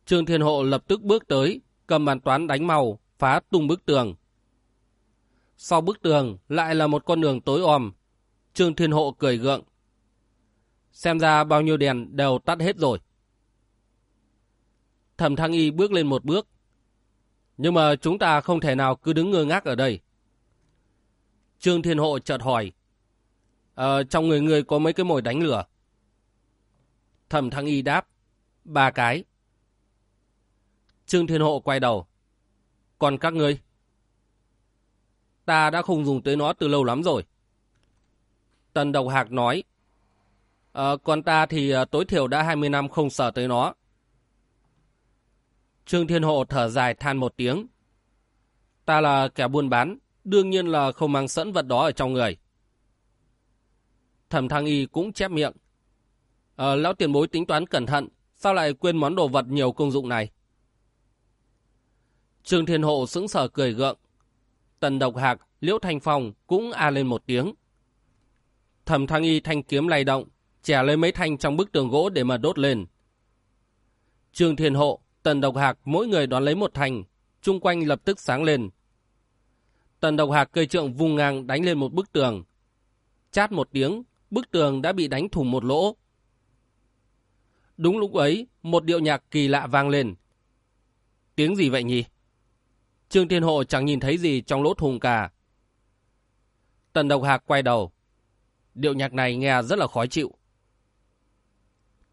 Trương Thiên Hộ lập tức bước tới, cầm bàn toán đánh màu, phá tung bức tường. Sau bức tường lại là một con đường tối om. Trương Thiên Hộ cười gượng. Xem ra bao nhiêu đèn đều tắt hết rồi. Thẩm Thăng Y bước lên một bước. Nhưng mà chúng ta không thể nào cứ đứng ngơ ngác ở đây. Trương Thiên Hộ chợt hỏi. Ờ, trong người người có mấy cái mồi đánh lửa? Thẩm Thăng Y đáp. Ba cái. Trương Thiên Hộ quay đầu. Còn các ngươi? Ta đã không dùng tới nó từ lâu lắm rồi. Tần Độc Hạc nói. Ờ, à, còn ta thì ờ, tối thiểu đã 20 năm không sợ tới nó. Trương Thiên Hộ thở dài than một tiếng. Ta là kẻ buôn bán, đương nhiên là không mang sẵn vật đó ở trong người. Thẩm Thăng Y cũng chép miệng. À, lão tiền bối tính toán cẩn thận, sao lại quên món đồ vật nhiều công dụng này? Trương Thiên Hộ sững sờ cười gượng. Tần Độc Hạc, Liễu Thanh Phong cũng a lên một tiếng. Thẩm Thăng Y thanh kiếm lay động, chẻ lấy mấy thanh trong bức tường gỗ để mà đốt lên. Trương Thiên Hộ, Tần Độc Hạc mỗi người đón lấy một thanh, chung quanh lập tức sáng lên. Tần Độc Hạc cây trượng vùng ngang đánh lên một bức tường. Chát một tiếng, bức tường đã bị đánh thủng một lỗ. Đúng lúc ấy, một điệu nhạc kỳ lạ vang lên. Tiếng gì vậy nhỉ? Trương Thiên Hộ chẳng nhìn thấy gì trong lỗ thùng cả. Tần Độc Hạc quay đầu. Điệu nhạc này nghe rất là khó chịu.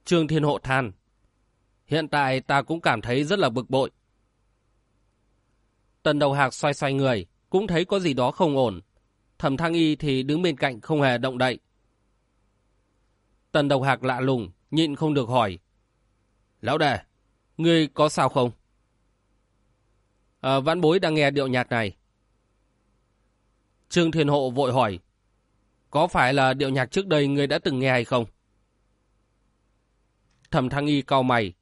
Trương Thiên Hộ than. Hiện tại ta cũng cảm thấy rất là bực bội. Tần Đầu Hạc xoay xoay người, cũng thấy có gì đó không ổn. Thẩm Thăng Y thì đứng bên cạnh không hề động đậy. Tần Đầu Hạc lạ lùng, nhịn không được hỏi. Lão đệ, ngươi có sao không? À, vãn bối đang nghe điệu nhạc này. Trương Thiên Hộ vội hỏi. Có phải là điệu nhạc trước đây ngươi đã từng nghe hay không? Thẩm Thăng Y cau mày.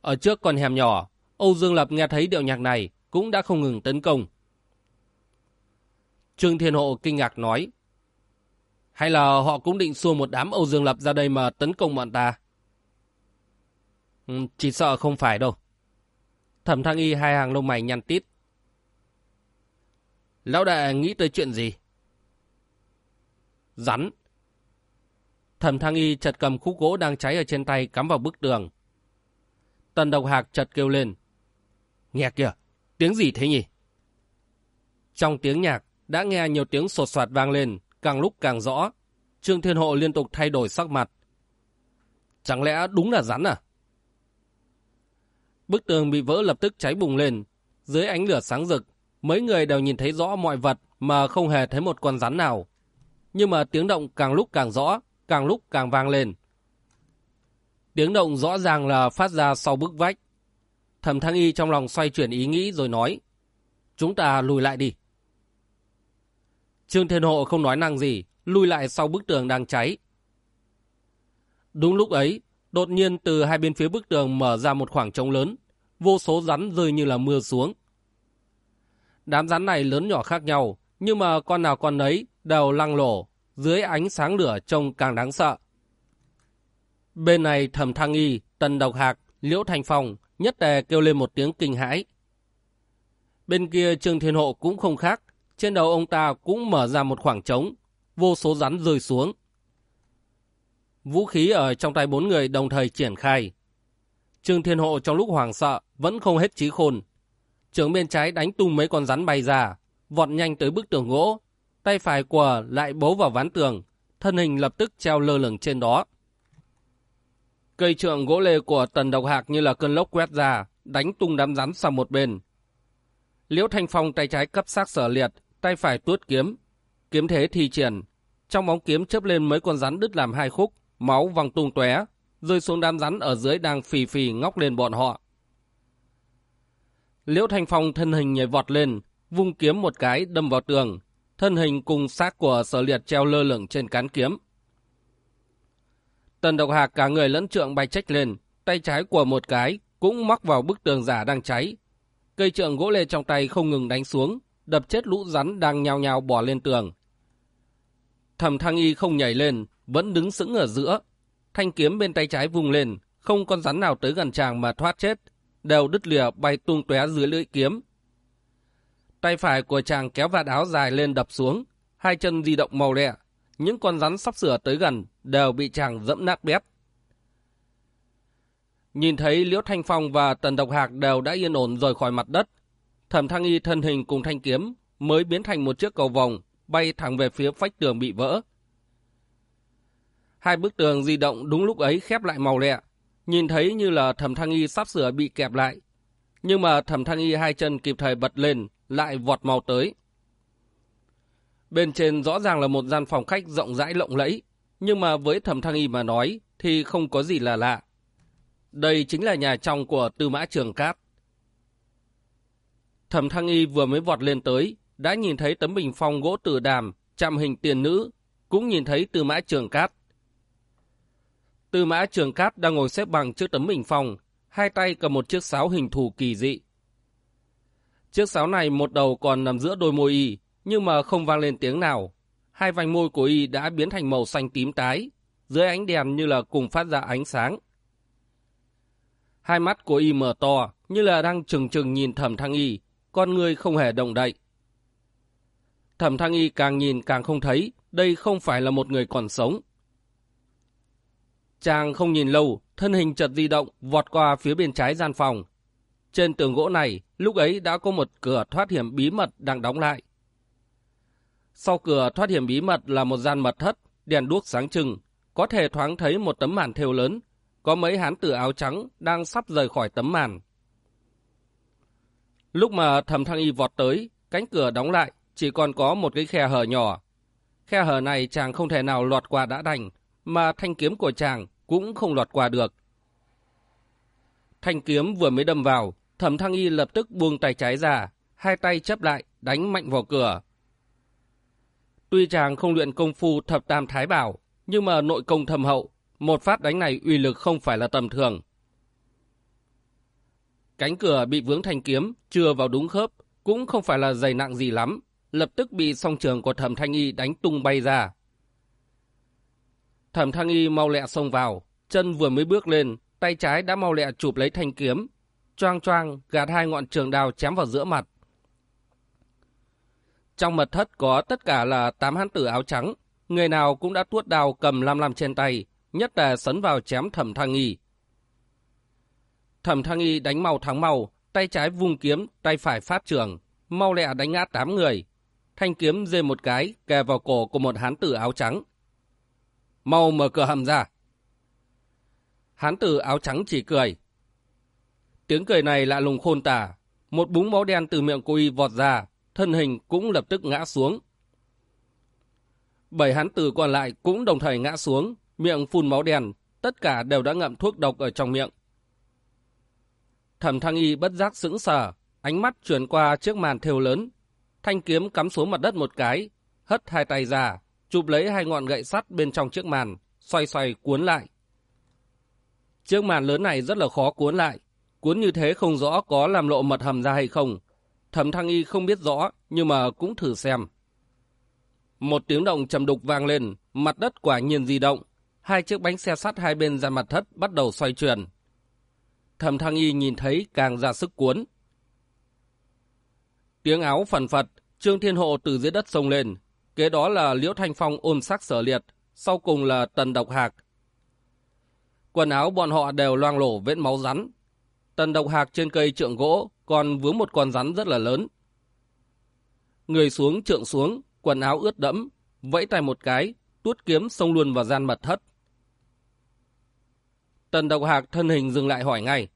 Ở trước con hẻm nhỏ, Âu Dương Lập nghe thấy điệu nhạc này cũng đã không ngừng tấn công. Trương Thiên Hộ kinh ngạc nói. Hay là họ cũng định xua một đám Âu Dương Lập ra đây mà tấn công bọn ta? Chỉ sợ không phải đâu. Thẩm Thăng Y hai hàng lông mày nhăn tít. Lão đại nghĩ tới chuyện gì? Rắn. Thẩm Thăng Y chật cầm khúc gỗ đang cháy ở trên tay cắm vào bức tường. Tần Độc Hạc chật kêu lên. Nghe kìa, Tiếng gì thế nhỉ? Trong tiếng nhạc, đã nghe nhiều tiếng sột soạt vang lên, càng lúc càng rõ. Trương Thiên Hộ liên tục thay đổi sắc mặt. Chẳng lẽ đúng là rắn à? Bức tường bị vỡ lập tức cháy bùng lên. Dưới ánh lửa sáng rực, mấy người đều nhìn thấy rõ mọi vật mà không hề thấy một con rắn nào. Nhưng mà tiếng động càng lúc càng rõ, càng lúc càng vang lên. Tiếng động rõ ràng là phát ra sau bức vách. Thẩm Thăng Y trong lòng xoay chuyển ý nghĩ rồi nói, chúng ta lùi lại đi. Trương Thiên Hộ không nói năng gì, lùi lại sau bức tường đang cháy. Đúng lúc ấy, đột nhiên từ hai bên phía bức tường mở ra một khoảng trống lớn, vô số rắn rơi như là mưa xuống. Đám rắn này lớn nhỏ khác nhau, nhưng mà con nào con nấy đều lăng lổ, dưới ánh sáng lửa trông càng đáng sợ. Bên này thẩm thăng y, tần độc hạc, liễu thành phong nhất tề kêu lên một tiếng kinh hãi. Bên kia Trương Thiên Hộ cũng không khác, trên đầu ông ta cũng mở ra một khoảng trống, vô số rắn rơi xuống. Vũ khí ở trong tay bốn người đồng thời triển khai. Trương Thiên Hộ trong lúc hoảng sợ vẫn không hết trí khôn. Trường bên trái đánh tung mấy con rắn bay ra, vọt nhanh tới bức tường gỗ. Tay phải của lại bấu vào ván tường, thân hình lập tức treo lơ lửng trên đó. Cây trượng gỗ lê của tần độc hạc như là cơn lốc quét ra, đánh tung đám rắn sang một bên. Liễu Thanh Phong tay trái cấp sát sở liệt, tay phải tuốt kiếm. Kiếm thế thi triển. Trong bóng kiếm chớp lên mấy con rắn đứt làm hai khúc, máu văng tung tóe, rơi xuống đám rắn ở dưới đang phì phì ngóc lên bọn họ. Liễu Thanh Phong thân hình nhảy vọt lên, vung kiếm một cái đâm vào tường, thân hình cùng xác của sở liệt treo lơ lửng trên cán kiếm. Tần độc hạc cả người lẫn trượng bay trách lên, tay trái của một cái cũng mắc vào bức tường giả đang cháy. Cây trượng gỗ lê trong tay không ngừng đánh xuống, đập chết lũ rắn đang nhào nhào bỏ lên tường. Thẩm thăng y không nhảy lên, vẫn đứng sững ở giữa. Thanh kiếm bên tay trái vùng lên, không con rắn nào tới gần chàng mà thoát chết, đều đứt lìa bay tung tóe dưới lưỡi kiếm. Tay phải của chàng kéo vạt áo dài lên đập xuống, hai chân di động màu lẹ, những con rắn sắp sửa tới gần đều bị chàng dẫm nát bét. Nhìn thấy Liễu Thanh Phong và Tần Độc Hạc đều đã yên ổn rời khỏi mặt đất, Thẩm Thăng Y thân hình cùng thanh kiếm mới biến thành một chiếc cầu vòng bay thẳng về phía vách tường bị vỡ. Hai bức tường di động đúng lúc ấy khép lại màu lẹ, nhìn thấy như là Thẩm Thăng Y sắp sửa bị kẹp lại. Nhưng mà Thẩm Thăng Y hai chân kịp thời bật lên, lại vọt màu tới. Bên trên rõ ràng là một gian phòng khách rộng rãi lộng lẫy, nhưng mà với Thẩm Thăng Y mà nói thì không có gì là lạ. Đây chính là nhà trong của Tư Mã Trường Cát. Thẩm Thăng Y vừa mới vọt lên tới, đã nhìn thấy tấm bình phong gỗ tử đàm, chạm hình tiền nữ, cũng nhìn thấy Tư Mã Trường Cát. Tư Mã Trường Cát đang ngồi xếp bằng trước tấm bình phong, hai tay cầm một chiếc sáo hình thù kỳ dị. Chiếc sáo này một đầu còn nằm giữa đôi môi y, nhưng mà không vang lên tiếng nào. Hai vành môi của y đã biến thành màu xanh tím tái, dưới ánh đèn như là cùng phát ra ánh sáng. Hai mắt của y mở to, như là đang trừng trừng nhìn thẩm thăng y, con người không hề động đậy. Thẩm thăng y càng nhìn càng không thấy, đây không phải là một người còn sống. Chàng không nhìn lâu, thân hình chợt di động, vọt qua phía bên trái gian phòng. Trên tường gỗ này, lúc ấy đã có một cửa thoát hiểm bí mật đang đóng lại. Sau cửa thoát hiểm bí mật là một gian mật thất, đèn đuốc sáng trưng, có thể thoáng thấy một tấm màn thêu lớn, có mấy hán tử áo trắng đang sắp rời khỏi tấm màn. Lúc mà thầm thăng y vọt tới, cánh cửa đóng lại, chỉ còn có một cái khe hở nhỏ. Khe hở này chàng không thể nào lọt qua đã đành, mà thanh kiếm của chàng cũng không lọt qua được. Thanh kiếm vừa mới đâm vào, thẩm thăng y lập tức buông tay trái ra, hai tay chấp lại, đánh mạnh vào cửa. Tuy chàng không luyện công phu thập tam thái bảo, nhưng mà nội công thầm hậu, một phát đánh này uy lực không phải là tầm thường. Cánh cửa bị vướng thanh kiếm, chưa vào đúng khớp, cũng không phải là dày nặng gì lắm, lập tức bị song trường của thẩm thanh y đánh tung bay ra. Thẩm thanh y mau lẹ xông vào, chân vừa mới bước lên, tay trái đã mau lẹ chụp lấy thanh kiếm, choang choang gạt hai ngọn trường đào chém vào giữa mặt. Trong mật thất có tất cả là tám hán tử áo trắng, người nào cũng đã tuốt đao cầm lam lam trên tay, nhất là sấn vào chém thẩm thăng y. Thẩm thăng y đánh màu thắng màu, tay trái vung kiếm, tay phải phát trường, mau lẹ đánh ngã tám người. Thanh kiếm dê một cái, kè vào cổ của một hán tử áo trắng. Mau mở cửa hầm ra. Hán tử áo trắng chỉ cười. Tiếng cười này lạ lùng khôn tả. Một búng máu đen từ miệng cô y vọt ra, thân hình cũng lập tức ngã xuống. Bảy hán tử còn lại cũng đồng thời ngã xuống, miệng phun máu đen, tất cả đều đã ngậm thuốc độc ở trong miệng. Thẩm Thăng Y bất giác sững sờ, ánh mắt chuyển qua chiếc màn thêu lớn. Thanh kiếm cắm xuống mặt đất một cái, hất hai tay ra, chụp lấy hai ngọn gậy sắt bên trong chiếc màn, xoay xoay cuốn lại. Chiếc màn lớn này rất là khó cuốn lại, cuốn như thế không rõ có làm lộ mật hầm ra hay không. Thẩm Thăng Y không biết rõ, nhưng mà cũng thử xem. Một tiếng động trầm đục vang lên, mặt đất quả nhiên di động. Hai chiếc bánh xe sắt hai bên ra mặt thất bắt đầu xoay chuyển. Thẩm Thăng Y nhìn thấy càng ra sức cuốn. Tiếng áo phần phật, Trương Thiên Hộ từ dưới đất sông lên. Kế đó là Liễu Thanh Phong ôm sắc sở liệt, sau cùng là Tần Độc Hạc. Quần áo bọn họ đều loang lổ vết máu rắn. Tần Độc Hạc trên cây trượng gỗ còn vướng một con rắn rất là lớn. Người xuống trượng xuống, quần áo ướt đẫm, vẫy tay một cái, tuốt kiếm xông luôn vào gian mật thất. Tần Độc Hạc thân hình dừng lại hỏi ngay.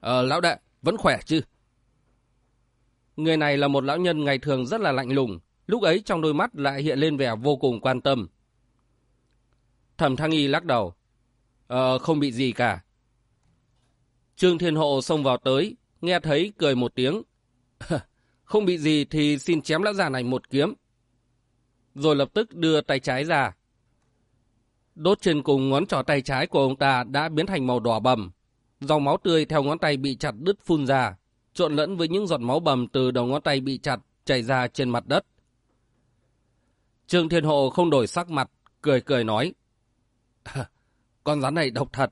Ờ, lão đệ, vẫn khỏe chứ? Người này là một lão nhân ngày thường rất là lạnh lùng, lúc ấy trong đôi mắt lại hiện lên vẻ vô cùng quan tâm. Thẩm Thăng Y lắc đầu. Ờ, không bị gì cả. Trương Thiên Hộ xông vào tới, nghe thấy cười một tiếng. không bị gì thì xin chém lão già này một kiếm. Rồi lập tức đưa tay trái ra. Đốt trên cùng ngón trỏ tay trái của ông ta đã biến thành màu đỏ bầm. Dòng máu tươi theo ngón tay bị chặt đứt phun ra, trộn lẫn với những giọt máu bầm từ đầu ngón tay bị chặt chảy ra trên mặt đất. Trương Thiên Hộ không đổi sắc mặt, cười cười nói. Con rắn này độc thật,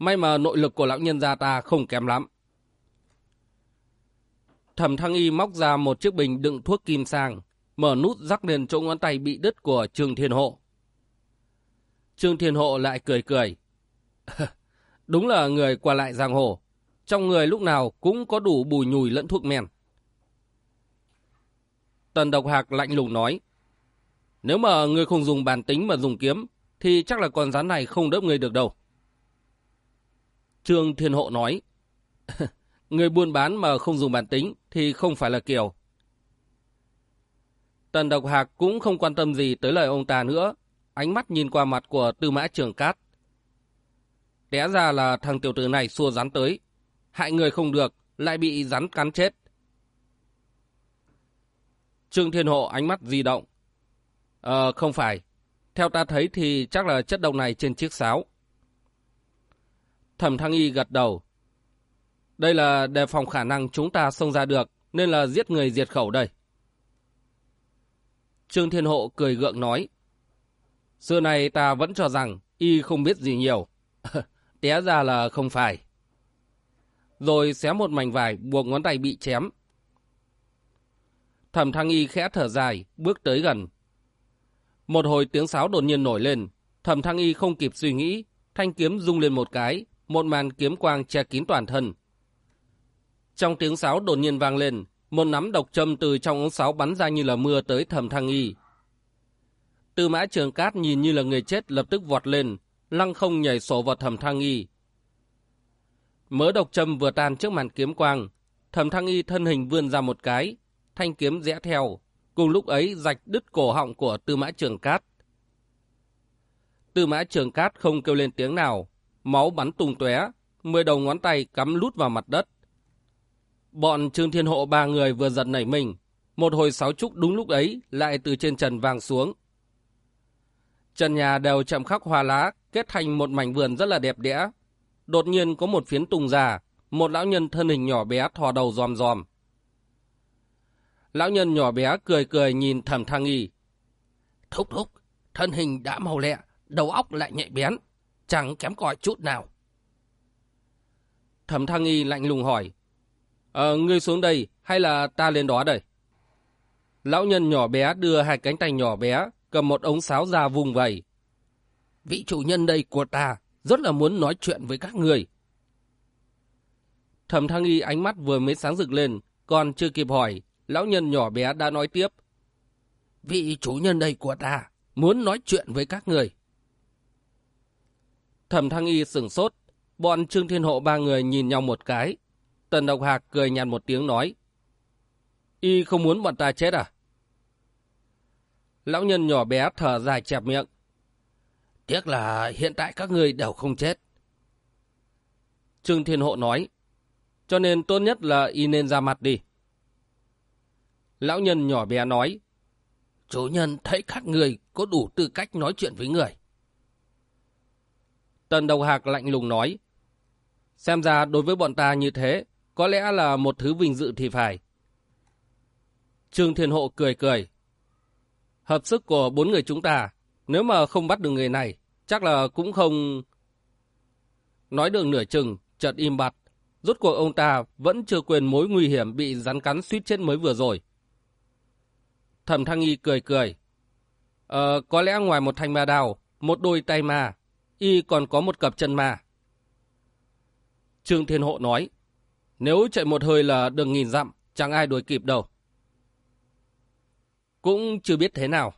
may mà nội lực của lão nhân gia ta không kém lắm. Thẩm Thăng Y móc ra một chiếc bình đựng thuốc kim sang, mở nút rắc lên chỗ ngón tay bị đứt của Trương Thiên Hộ. Trương Thiên Hộ lại cười cười. Đúng là người qua lại giang hồ. Trong người lúc nào cũng có đủ bùi nhùi lẫn thuốc men. Tần Độc Hạc lạnh lùng nói. Nếu mà người không dùng bản tính mà dùng kiếm, thì chắc là con rắn này không đớp người được đâu. Trương Thiên Hộ nói. người buôn bán mà không dùng bản tính thì không phải là kiều. Tần Độc Hạc cũng không quan tâm gì tới lời ông ta nữa, ánh mắt nhìn qua mặt của Tư Mã Trường Cát. Té ra là thằng tiểu tử này xua rắn tới, hại người không được, lại bị rắn cắn chết. Trương Thiên Hộ ánh mắt di động. Ờ, không phải. Theo ta thấy thì chắc là chất độc này trên chiếc sáo. Thẩm Thăng Y gật đầu. Đây là đề phòng khả năng chúng ta xông ra được, nên là giết người diệt khẩu đây. Trương Thiên Hộ cười gượng nói. Xưa này ta vẫn cho rằng y không biết gì nhiều. Té ra là không phải. Rồi xé một mảnh vải buộc ngón tay bị chém. Thẩm Thăng Y khẽ thở dài, bước tới gần. Một hồi tiếng sáo đột nhiên nổi lên. Thẩm Thăng Y không kịp suy nghĩ, thanh kiếm rung lên một cái, một màn kiếm quang che kín toàn thân. Trong tiếng sáo đột nhiên vang lên, một nắm độc châm từ trong ống sáo bắn ra như là mưa tới thầm Thăng Y. Tư mã trường cát nhìn như là người chết lập tức vọt lên, lăng không nhảy sổ vào thầm thăng y. Mớ độc châm vừa tan trước màn kiếm quang, thầm thăng y thân hình vươn ra một cái, thanh kiếm rẽ theo, cùng lúc ấy rạch đứt cổ họng của tư mã trường cát. Tư mã trường cát không kêu lên tiếng nào, máu bắn tung tóe, mười đầu ngón tay cắm lút vào mặt đất. Bọn Trương Thiên Hộ ba người vừa giật nảy mình, một hồi sáo trúc đúng lúc ấy lại từ trên trần vàng xuống. Trần nhà đều chậm khắc hoa lá, kết thành một mảnh vườn rất là đẹp đẽ. Đột nhiên có một phiến tùng già, một lão nhân thân hình nhỏ bé thò đầu giòm giòm. Lão nhân nhỏ bé cười cười nhìn thẩm thang y. Thúc thúc, thân hình đã màu lẹ, đầu óc lại nhạy bén, chẳng kém cỏi chút nào. Thẩm thăng y lạnh lùng hỏi. Ờ, ngươi xuống đây hay là ta lên đó đây? Lão nhân nhỏ bé đưa hai cánh tay nhỏ bé, cầm một ống sáo ra vùng vầy. Vị chủ nhân đây của ta rất là muốn nói chuyện với các người. Thẩm thăng y ánh mắt vừa mới sáng rực lên, còn chưa kịp hỏi, lão nhân nhỏ bé đã nói tiếp. Vị chủ nhân đây của ta, muốn nói chuyện với các người. Thẩm thăng y sửng sốt, bọn Trương Thiên Hộ ba người nhìn nhau một cái. Tần Độc Hạc cười nhạt một tiếng nói. Y không muốn bọn ta chết à? Lão nhân nhỏ bé thở dài chẹp miệng. Tiếc là hiện tại các người đều không chết. Trương Thiên Hộ nói. Cho nên tốt nhất là y nên ra mặt đi. Lão nhân nhỏ bé nói. Chủ nhân thấy các người có đủ tư cách nói chuyện với người. Tần Đầu Hạc lạnh lùng nói. Xem ra đối với bọn ta như thế, có lẽ là một thứ vinh dự thì phải. Trương Thiên Hộ cười cười. Hợp sức của bốn người chúng ta, nếu mà không bắt được người này, chắc là cũng không... Nói được nửa chừng, chợt im bặt. Rốt cuộc ông ta vẫn chưa quên mối nguy hiểm bị rắn cắn suýt chết mới vừa rồi. Thẩm Thăng Y cười cười. Ờ, có lẽ ngoài một thanh ma đào, một đôi tay ma, y còn có một cặp chân ma. Trương Thiên Hộ nói, nếu chạy một hơi là đường nghìn dặm, chẳng ai đuổi kịp đâu. Cũng chưa biết thế nào.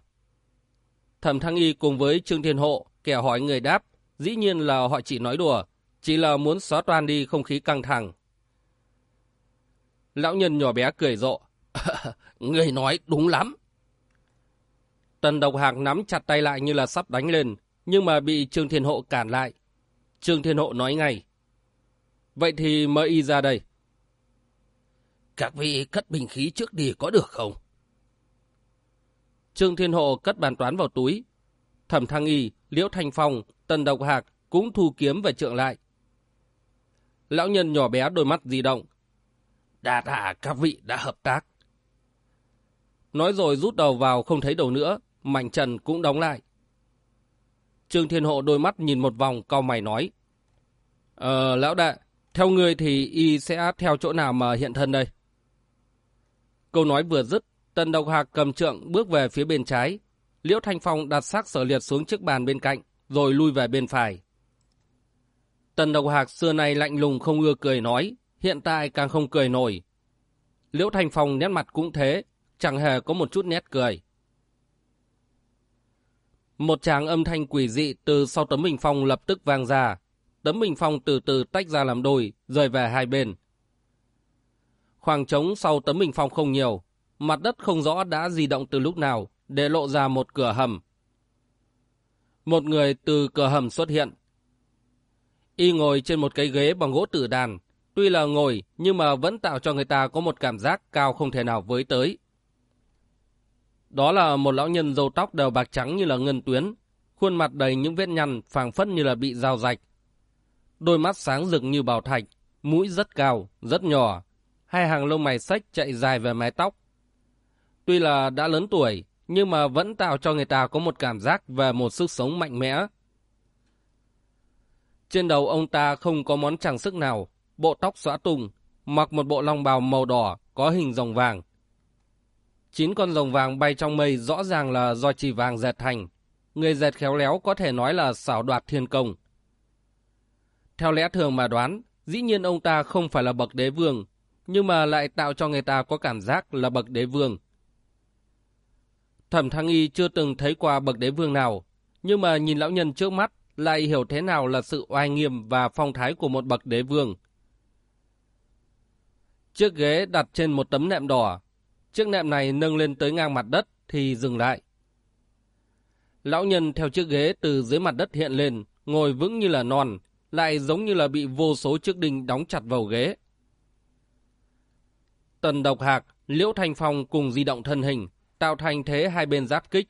Thẩm Thăng Y cùng với Trương Thiên Hộ, kẻ hỏi người đáp, dĩ nhiên là họ chỉ nói đùa, chỉ là muốn xóa toàn đi không khí căng thẳng. Lão nhân nhỏ bé cười rộ. người nói đúng lắm. Tần độc hạc nắm chặt tay lại như là sắp đánh lên, nhưng mà bị Trương Thiên Hộ cản lại. Trương Thiên Hộ nói ngay. Vậy thì mời y ra đây. Các vị cất bình khí trước đi có được không? Trương Thiên Hộ cất bàn toán vào túi. Thẩm Thăng Y, Liễu Thanh Phong, Tần Độc Hạc cũng thu kiếm và trượng lại. Lão nhân nhỏ bé đôi mắt di động. Đà tạ các vị đã hợp tác. Nói rồi rút đầu vào không thấy đầu nữa, mảnh trần cũng đóng lại. Trương Thiên Hộ đôi mắt nhìn một vòng cau mày nói. Ờ, lão đại, theo người thì y sẽ theo chỗ nào mà hiện thân đây? Câu nói vừa dứt, Tần Độc Hạc cầm trượng bước về phía bên trái. Liễu Thanh Phong đặt xác sở liệt xuống chiếc bàn bên cạnh, rồi lui về bên phải. Tần Độc Hạc xưa nay lạnh lùng không ưa cười nói, hiện tại càng không cười nổi. Liễu Thanh Phong nét mặt cũng thế, chẳng hề có một chút nét cười. Một tràng âm thanh quỷ dị từ sau tấm bình phong lập tức vang ra. Tấm bình phong từ từ tách ra làm đôi, rời về hai bên. Khoảng trống sau tấm bình phong không nhiều, mặt đất không rõ đã di động từ lúc nào, để lộ ra một cửa hầm. Một người từ cửa hầm xuất hiện. Y ngồi trên một cái ghế bằng gỗ tử đàn, tuy là ngồi nhưng mà vẫn tạo cho người ta có một cảm giác cao không thể nào với tới. Đó là một lão nhân râu tóc đều bạc trắng như là ngân tuyến, khuôn mặt đầy những vết nhăn phảng phất như là bị dao rạch. Đôi mắt sáng rực như bảo thạch, mũi rất cao, rất nhỏ, hai hàng lông mày sách chạy dài về mái tóc. Tuy là đã lớn tuổi, nhưng mà vẫn tạo cho người ta có một cảm giác về một sức sống mạnh mẽ. Trên đầu ông ta không có món trang sức nào, bộ tóc xõa tung, mặc một bộ long bào màu đỏ có hình rồng vàng. Chín con rồng vàng bay trong mây rõ ràng là do chỉ vàng dệt thành. Người dệt khéo léo có thể nói là xảo đoạt thiên công. Theo lẽ thường mà đoán, dĩ nhiên ông ta không phải là bậc đế vương, nhưng mà lại tạo cho người ta có cảm giác là bậc đế vương. Thẩm Thăng Y chưa từng thấy qua bậc đế vương nào, nhưng mà nhìn lão nhân trước mắt lại hiểu thế nào là sự oai nghiêm và phong thái của một bậc đế vương. Chiếc ghế đặt trên một tấm nệm đỏ, chiếc nệm này nâng lên tới ngang mặt đất thì dừng lại. Lão nhân theo chiếc ghế từ dưới mặt đất hiện lên, ngồi vững như là non, lại giống như là bị vô số chiếc đinh đóng chặt vào ghế. Tần Độc Hạc, Liễu Thanh Phong cùng di động thân hình, tạo thành thế hai bên giáp kích.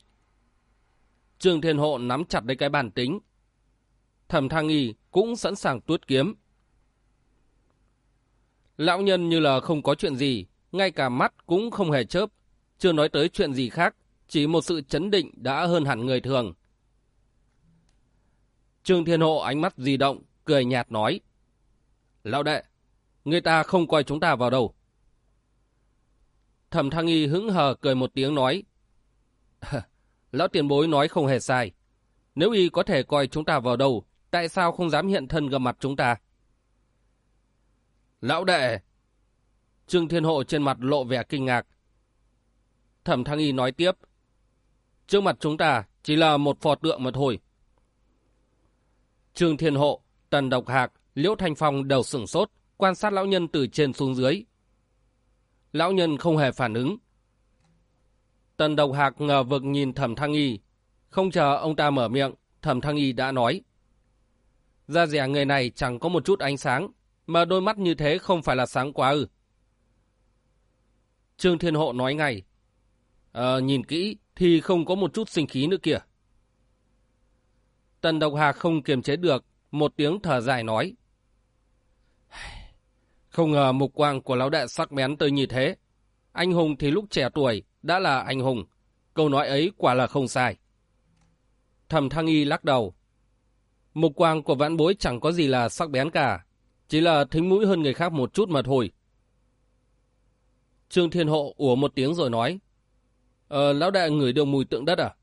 Trương Thiên Hộ nắm chặt lấy cái bàn tính. Thẩm thang Y cũng sẵn sàng tuốt kiếm. Lão nhân như là không có chuyện gì, ngay cả mắt cũng không hề chớp, chưa nói tới chuyện gì khác, chỉ một sự chấn định đã hơn hẳn người thường. Trương Thiên Hộ ánh mắt di động, cười nhạt nói. Lão đệ, người ta không coi chúng ta vào đâu. Thẩm Thăng Y hững hờ cười một tiếng nói. Lão tiền bối nói không hề sai. Nếu y có thể coi chúng ta vào đâu, tại sao không dám hiện thân gặp mặt chúng ta? Lão đệ! Trương Thiên Hộ trên mặt lộ vẻ kinh ngạc. Thẩm Thăng Y nói tiếp. Trước mặt chúng ta chỉ là một phò tượng mà thôi. Trương Thiên Hộ, Tần Độc Hạc, Liễu Thanh Phong đều sửng sốt, quan sát lão nhân từ trên xuống dưới. Lão nhân không hề phản ứng. Tần Độc Hạc ngờ vực nhìn Thẩm Thăng Y. Không chờ ông ta mở miệng, Thẩm Thăng Y đã nói. Da dẻ người này chẳng có một chút ánh sáng, mà đôi mắt như thế không phải là sáng quá ư. Trương Thiên Hộ nói ngay. Ờ, nhìn kỹ thì không có một chút sinh khí nữa kìa. Tần Độc Hạc không kiềm chế được, một tiếng thở dài nói. Không ngờ mục quang của lão đại sắc bén tới như thế. Anh hùng thì lúc trẻ tuổi đã là anh hùng. Câu nói ấy quả là không sai. Thẩm Thăng Y lắc đầu. Mục quang của vãn bối chẳng có gì là sắc bén cả. Chỉ là thính mũi hơn người khác một chút mà thôi. Trương Thiên Hộ ủa một tiếng rồi nói. Ờ, lão đại ngửi được mùi tượng đất à?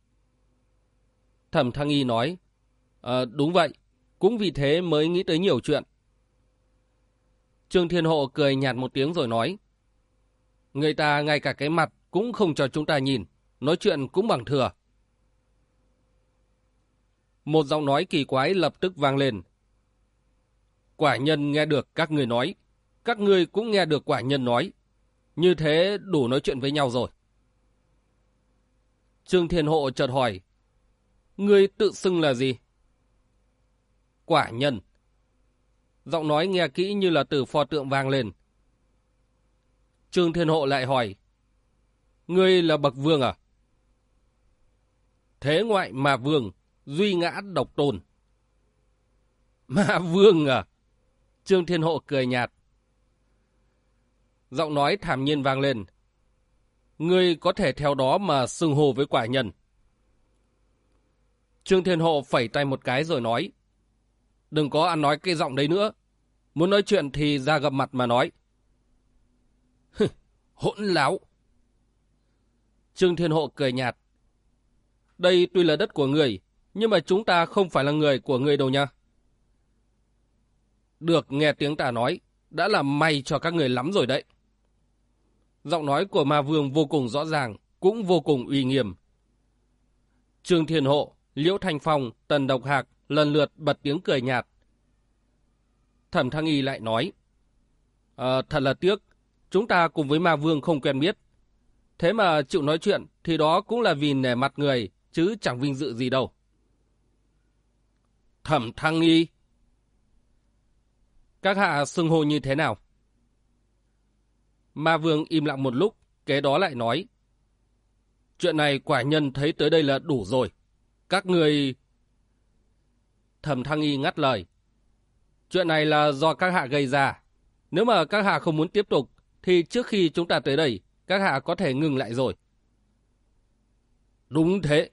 Thẩm Thăng Y nói. Ờ, đúng vậy. Cũng vì thế mới nghĩ tới nhiều chuyện. Trương Thiên Hộ cười nhạt một tiếng rồi nói. Người ta ngay cả cái mặt cũng không cho chúng ta nhìn. Nói chuyện cũng bằng thừa. Một giọng nói kỳ quái lập tức vang lên. Quả nhân nghe được các người nói. Các người cũng nghe được quả nhân nói. Như thế đủ nói chuyện với nhau rồi. Trương Thiên Hộ chợt hỏi. Người tự xưng là gì? Quả nhân. Giọng nói nghe kỹ như là từ pho tượng vang lên. Trương Thiên Hộ lại hỏi. Ngươi là bậc vương à? Thế ngoại mà vương, duy ngã độc tồn. Mà vương à? Trương Thiên Hộ cười nhạt. Giọng nói thảm nhiên vang lên. Ngươi có thể theo đó mà xưng hồ với quả nhân. Trương Thiên Hộ phẩy tay một cái rồi nói. Đừng có ăn nói cái giọng đấy nữa. Muốn nói chuyện thì ra gặp mặt mà nói. Hỗn láo. Trương Thiên Hộ cười nhạt. Đây tuy là đất của người, nhưng mà chúng ta không phải là người của người đâu nha. Được nghe tiếng ta nói, đã làm may cho các người lắm rồi đấy. Giọng nói của ma vương vô cùng rõ ràng, cũng vô cùng uy nghiêm. Trương Thiên Hộ, Liễu Thanh Phong, Tần Độc Hạc lần lượt bật tiếng cười nhạt. Thẩm Thăng Y lại nói, à, thật là tiếc, chúng ta cùng với ma vương không quen biết. Thế mà chịu nói chuyện thì đó cũng là vì nể mặt người, chứ chẳng vinh dự gì đâu. Thẩm Thăng Y Các hạ xưng hô như thế nào? Ma Vương im lặng một lúc, kế đó lại nói. Chuyện này quả nhân thấy tới đây là đủ rồi. Các người... Thẩm Thăng Y ngắt lời. Chuyện này là do các hạ gây ra. Nếu mà các hạ không muốn tiếp tục, thì trước khi chúng ta tới đây, các hạ có thể ngừng lại rồi. Đúng thế.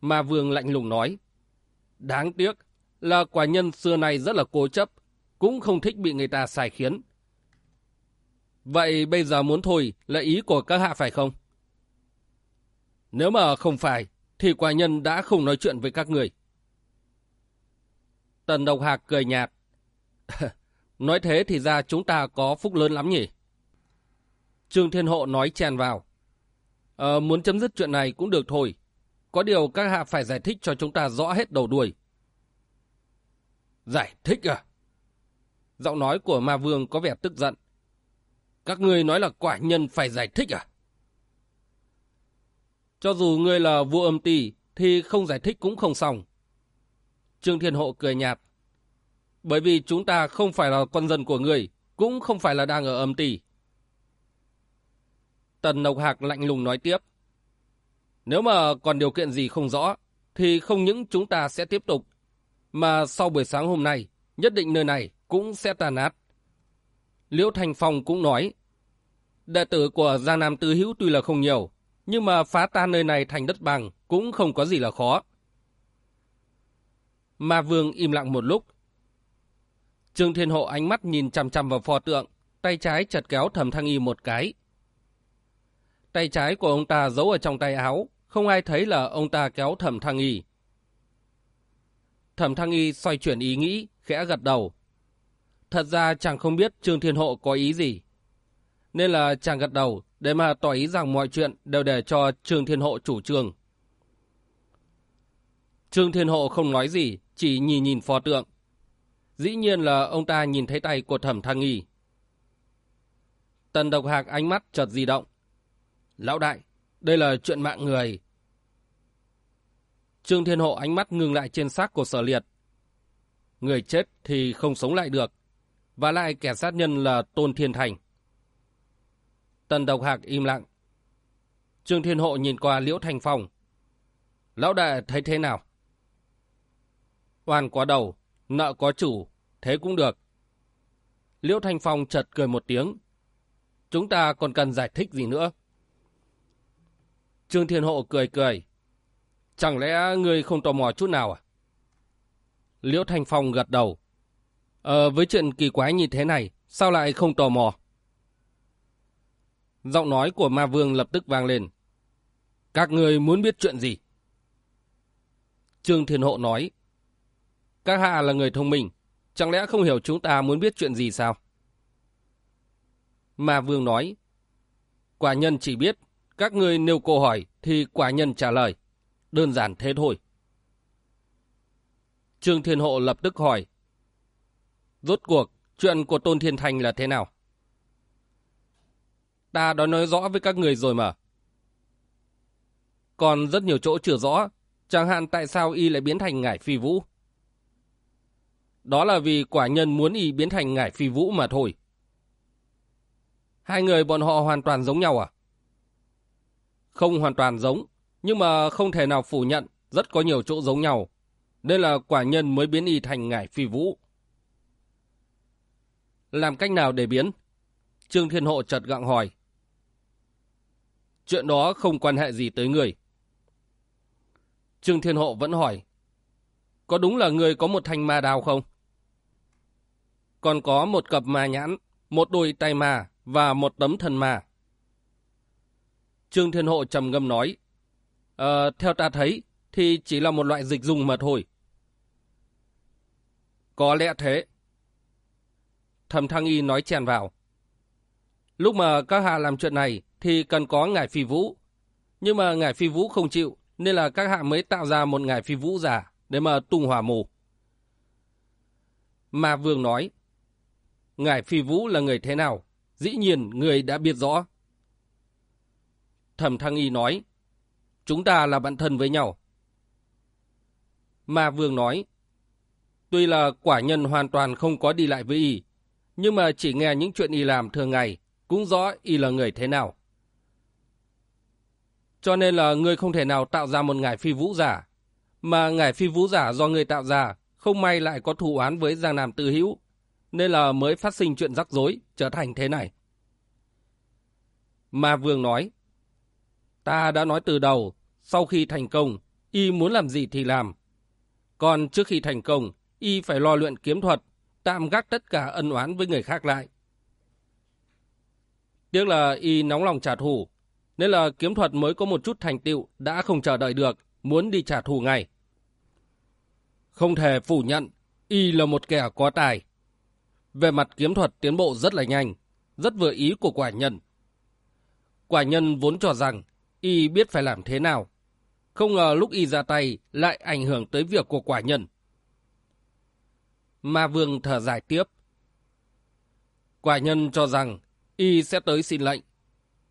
Ma Vương lạnh lùng nói. Đáng tiếc là quả nhân xưa nay rất là cố chấp, cũng không thích bị người ta xài khiến. Vậy bây giờ muốn thôi là ý của các hạ phải không? Nếu mà không phải, thì quả nhân đã không nói chuyện với các người. Tần Độc Hạc cười nhạt. nói thế thì ra chúng ta có phúc lớn lắm nhỉ? Trương Thiên Hộ nói chèn vào. Ờ, muốn chấm dứt chuyện này cũng được thôi. Có điều các hạ phải giải thích cho chúng ta rõ hết đầu đuôi. Giải thích à? Giọng nói của ma vương có vẻ tức giận. Các ngươi nói là quả nhân phải giải thích à? Cho dù ngươi là vua âm ti thì không giải thích cũng không xong. Trương Thiên Hộ cười nhạt. Bởi vì chúng ta không phải là quân dân của ngươi, cũng không phải là đang ở âm ti. Tần Nộc Hạc lạnh lùng nói tiếp. Nếu mà còn điều kiện gì không rõ, thì không những chúng ta sẽ tiếp tục, mà sau buổi sáng hôm nay, nhất định nơi này cũng sẽ tàn nát. Liễu Thành Phong cũng nói, đệ tử của Giang Nam Tư Hữu tuy là không nhiều, nhưng mà phá tan nơi này thành đất bằng cũng không có gì là khó. Ma Vương im lặng một lúc. Trương Thiên Hộ ánh mắt nhìn chằm chằm vào pho tượng, tay trái chật kéo thầm thăng y một cái. Tay trái của ông ta giấu ở trong tay áo, không ai thấy là ông ta kéo thẩm thăng y. Thẩm thăng y xoay chuyển ý nghĩ, khẽ gật đầu. Thật ra chàng không biết Trương Thiên Hộ có ý gì. Nên là chàng gật đầu để mà tỏ ý rằng mọi chuyện đều để cho Trương Thiên Hộ chủ trương. Trương Thiên Hộ không nói gì, chỉ nhìn nhìn phò tượng. Dĩ nhiên là ông ta nhìn thấy tay của thẩm thăng nghi. Tần độc hạc ánh mắt chợt di động. Lão đại, đây là chuyện mạng người. Trương Thiên Hộ ánh mắt ngừng lại trên xác của sở liệt. Người chết thì không sống lại được. Và lại kẻ sát nhân là Tôn Thiên Thành. Tần độc hạc im lặng. Trương Thiên Hộ nhìn qua Liễu Thành Phong. Lão đại thấy thế nào? Oan quá đầu, nợ có chủ, thế cũng được. Liễu Thanh Phong chợt cười một tiếng. Chúng ta còn cần giải thích gì nữa? Trương Thiên Hộ cười cười. Chẳng lẽ người không tò mò chút nào à? Liễu Thanh Phong gật đầu. Ờ, với chuyện kỳ quái như thế này, sao lại không tò mò? Giọng nói của ma vương lập tức vang lên. Các người muốn biết chuyện gì? Trương Thiên Hộ nói. Các hạ là người thông minh, chẳng lẽ không hiểu chúng ta muốn biết chuyện gì sao? Ma vương nói. Quả nhân chỉ biết, các người nêu câu hỏi thì quả nhân trả lời. Đơn giản thế thôi. Trương Thiên Hộ lập tức hỏi. Rốt cuộc, chuyện của Tôn Thiên Thành là thế nào? Ta đã nói rõ với các người rồi mà. Còn rất nhiều chỗ chưa rõ, chẳng hạn tại sao y lại biến thành ngải phi vũ. Đó là vì quả nhân muốn y biến thành ngải phi vũ mà thôi. Hai người bọn họ hoàn toàn giống nhau à? Không hoàn toàn giống, nhưng mà không thể nào phủ nhận rất có nhiều chỗ giống nhau. Đây là quả nhân mới biến y thành ngải phi vũ. Làm cách nào để biến? Trương Thiên Hộ chợt gặng hỏi. Chuyện đó không quan hệ gì tới người. Trương Thiên Hộ vẫn hỏi. Có đúng là người có một thanh ma đào không? Còn có một cặp ma nhãn, một đôi tay ma và một tấm thần ma. Trương Thiên Hộ trầm ngâm nói. Ờ, theo ta thấy thì chỉ là một loại dịch dùng mà thôi. Có lẽ thế. Thẩm Thăng Y nói chèn vào. Lúc mà các hạ làm chuyện này thì cần có ngải phi vũ. Nhưng mà ngải phi vũ không chịu nên là các hạ mới tạo ra một ngải phi vũ giả để mà tung hỏa mù. Mà Vương nói, ngải phi vũ là người thế nào? Dĩ nhiên người đã biết rõ. Thẩm Thăng Y nói, chúng ta là bạn thân với nhau. Mà Vương nói, tuy là quả nhân hoàn toàn không có đi lại với Y, nhưng mà chỉ nghe những chuyện Y làm thường ngày, cũng rõ Y là người thế nào. Cho nên là ngươi không thể nào tạo ra một ngải phi vũ giả. Mà ngải phi vũ giả do ngươi tạo ra, không may lại có thù oán với Giang Nam Tư Hữu nên là mới phát sinh chuyện rắc rối, trở thành thế này. Ma Vương nói, ta đã nói từ đầu, sau khi thành công, y muốn làm gì thì làm. Còn trước khi thành công, y phải lo luyện kiếm thuật, tạm gác tất cả ân oán với người khác lại. Tiếc là y nóng lòng trả thù, nên là kiếm thuật mới có một chút thành tựu đã không chờ đợi được, muốn đi trả thù ngay. Không thể phủ nhận, y là một kẻ có tài. Về mặt kiếm thuật tiến bộ rất là nhanh, rất vừa ý của quả nhân. Quả nhân vốn cho rằng y biết phải làm thế nào. Không ngờ lúc y ra tay lại ảnh hưởng tới việc của quả nhân. Ma Vương thở dài tiếp. Quả nhân cho rằng y sẽ tới xin lệnh.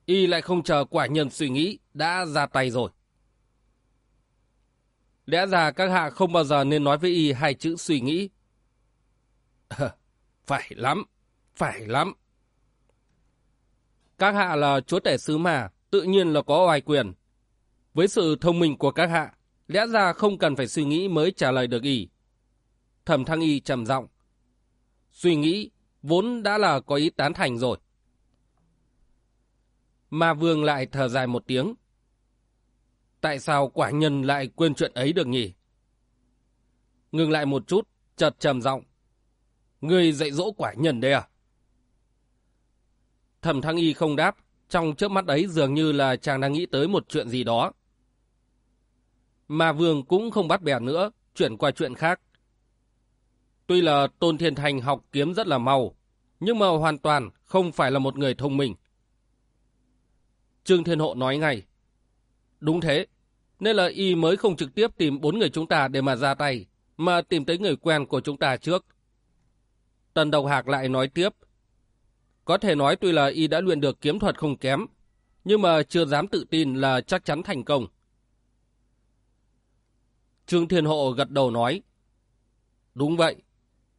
Y lại không chờ quả nhân suy nghĩ, đã ra tay rồi. Lẽ ra các hạ không bao giờ nên nói với y hai chữ suy nghĩ. Phải lắm, phải lắm. Các hạ là chúa tể sứ mà, tự nhiên là có oai quyền. Với sự thông minh của các hạ, lẽ ra không cần phải suy nghĩ mới trả lời được y. Thẩm thăng y trầm giọng. Suy nghĩ vốn đã là có ý tán thành rồi. Ma vương lại thở dài một tiếng. Tại sao quả nhân lại quên chuyện ấy được nhỉ? Ngừng lại một chút, chợt trầm giọng. Người dạy dỗ quả nhân đây à? Thẩm Thăng Y không đáp, trong chớp mắt ấy dường như là chàng đang nghĩ tới một chuyện gì đó. Mà Vương cũng không bắt bẻ nữa, chuyển qua chuyện khác. Tuy là Tôn Thiên Thành học kiếm rất là mau, nhưng mà hoàn toàn không phải là một người thông minh. Trương Thiên Hộ nói ngay. Đúng thế, nên là y mới không trực tiếp tìm bốn người chúng ta để mà ra tay, mà tìm tới người quen của chúng ta trước. Tần Độc Hạc lại nói tiếp. Có thể nói tuy là y đã luyện được kiếm thuật không kém, nhưng mà chưa dám tự tin là chắc chắn thành công. Trương Thiên Hộ gật đầu nói. Đúng vậy.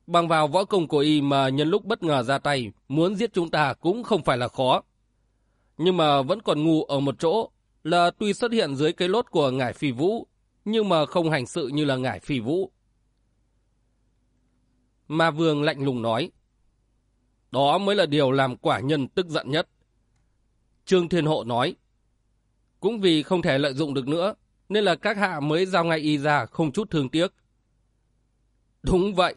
Bằng vào võ công của y mà nhân lúc bất ngờ ra tay, muốn giết chúng ta cũng không phải là khó. Nhưng mà vẫn còn ngu ở một chỗ là tuy xuất hiện dưới cái lốt của ngải phi vũ, nhưng mà không hành sự như là ngải phi vũ. Ma Vương lạnh lùng nói. Đó mới là điều làm quả nhân tức giận nhất. Trương Thiên Hộ nói. Cũng vì không thể lợi dụng được nữa, nên là các hạ mới giao ngay y ra không chút thương tiếc. Đúng vậy.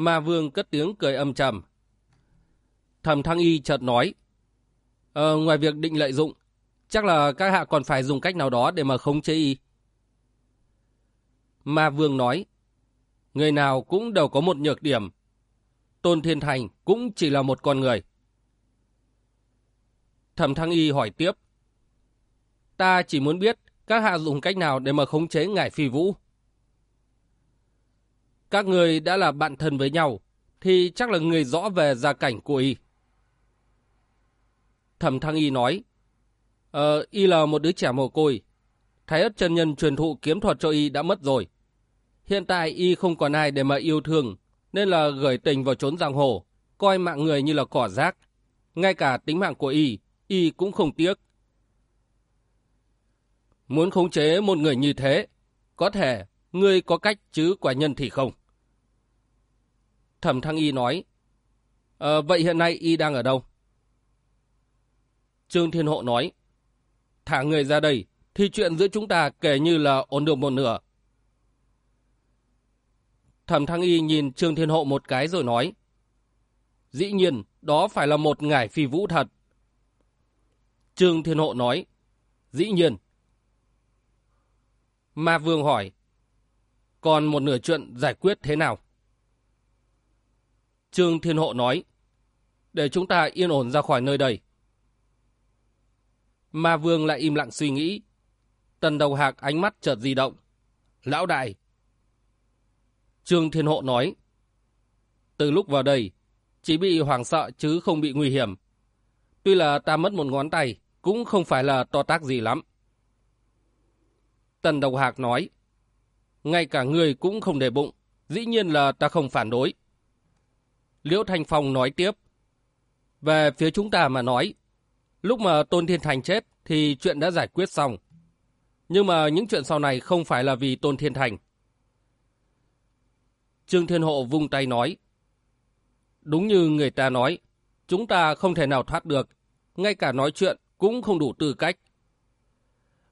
Ma Vương cất tiếng cười âm trầm. Thẩm Thăng Y chợt nói. Ờ, ngoài việc định lợi dụng, chắc là các hạ còn phải dùng cách nào đó để mà khống chế y. Ma Vương nói. Người nào cũng đều có một nhược điểm. Tôn Thiên Thành cũng chỉ là một con người. Thẩm Thăng Y hỏi tiếp. Ta chỉ muốn biết các hạ dùng cách nào để mà khống chế ngải phi vũ. Các người đã là bạn thân với nhau, thì chắc là người rõ về gia cảnh của y. Thẩm Thăng Y nói, Ờ, y là một đứa trẻ mồ côi. Thái ất chân nhân truyền thụ kiếm thuật cho y đã mất rồi. Hiện tại y không còn ai để mà yêu thương, nên là gửi tình vào trốn giang hồ, coi mạng người như là cỏ rác. Ngay cả tính mạng của y, y cũng không tiếc. Muốn khống chế một người như thế, có thể ngươi có cách chứ quả nhân thì không. Thẩm Thăng Y nói, à, vậy hiện nay y đang ở đâu? Trương Thiên Hộ nói, thả người ra đây, thì chuyện giữa chúng ta kể như là ổn được một nửa. Thẩm Thăng Y nhìn Trương Thiên Hộ một cái rồi nói, dĩ nhiên, đó phải là một ngải phi vũ thật. Trương Thiên Hộ nói, dĩ nhiên. Ma Vương hỏi, còn một nửa chuyện giải quyết thế nào? Trương Thiên Hộ nói, để chúng ta yên ổn ra khỏi nơi đây. Ma Vương lại im lặng suy nghĩ. Tần đầu hạc ánh mắt chợt di động. Lão đại. Trương Thiên Hộ nói, từ lúc vào đây, chỉ bị hoảng sợ chứ không bị nguy hiểm. Tuy là ta mất một ngón tay, cũng không phải là to tác gì lắm. Tần Đầu Hạc nói, ngay cả người cũng không để bụng, dĩ nhiên là ta không phản đối. Liễu Thanh Phong nói tiếp, về phía chúng ta mà nói, lúc mà Tôn Thiên Thành chết thì chuyện đã giải quyết xong. Nhưng mà những chuyện sau này không phải là vì Tôn Thiên Thành. Trương Thiên Hộ vung tay nói, đúng như người ta nói, chúng ta không thể nào thoát được, ngay cả nói chuyện cũng không đủ tư cách.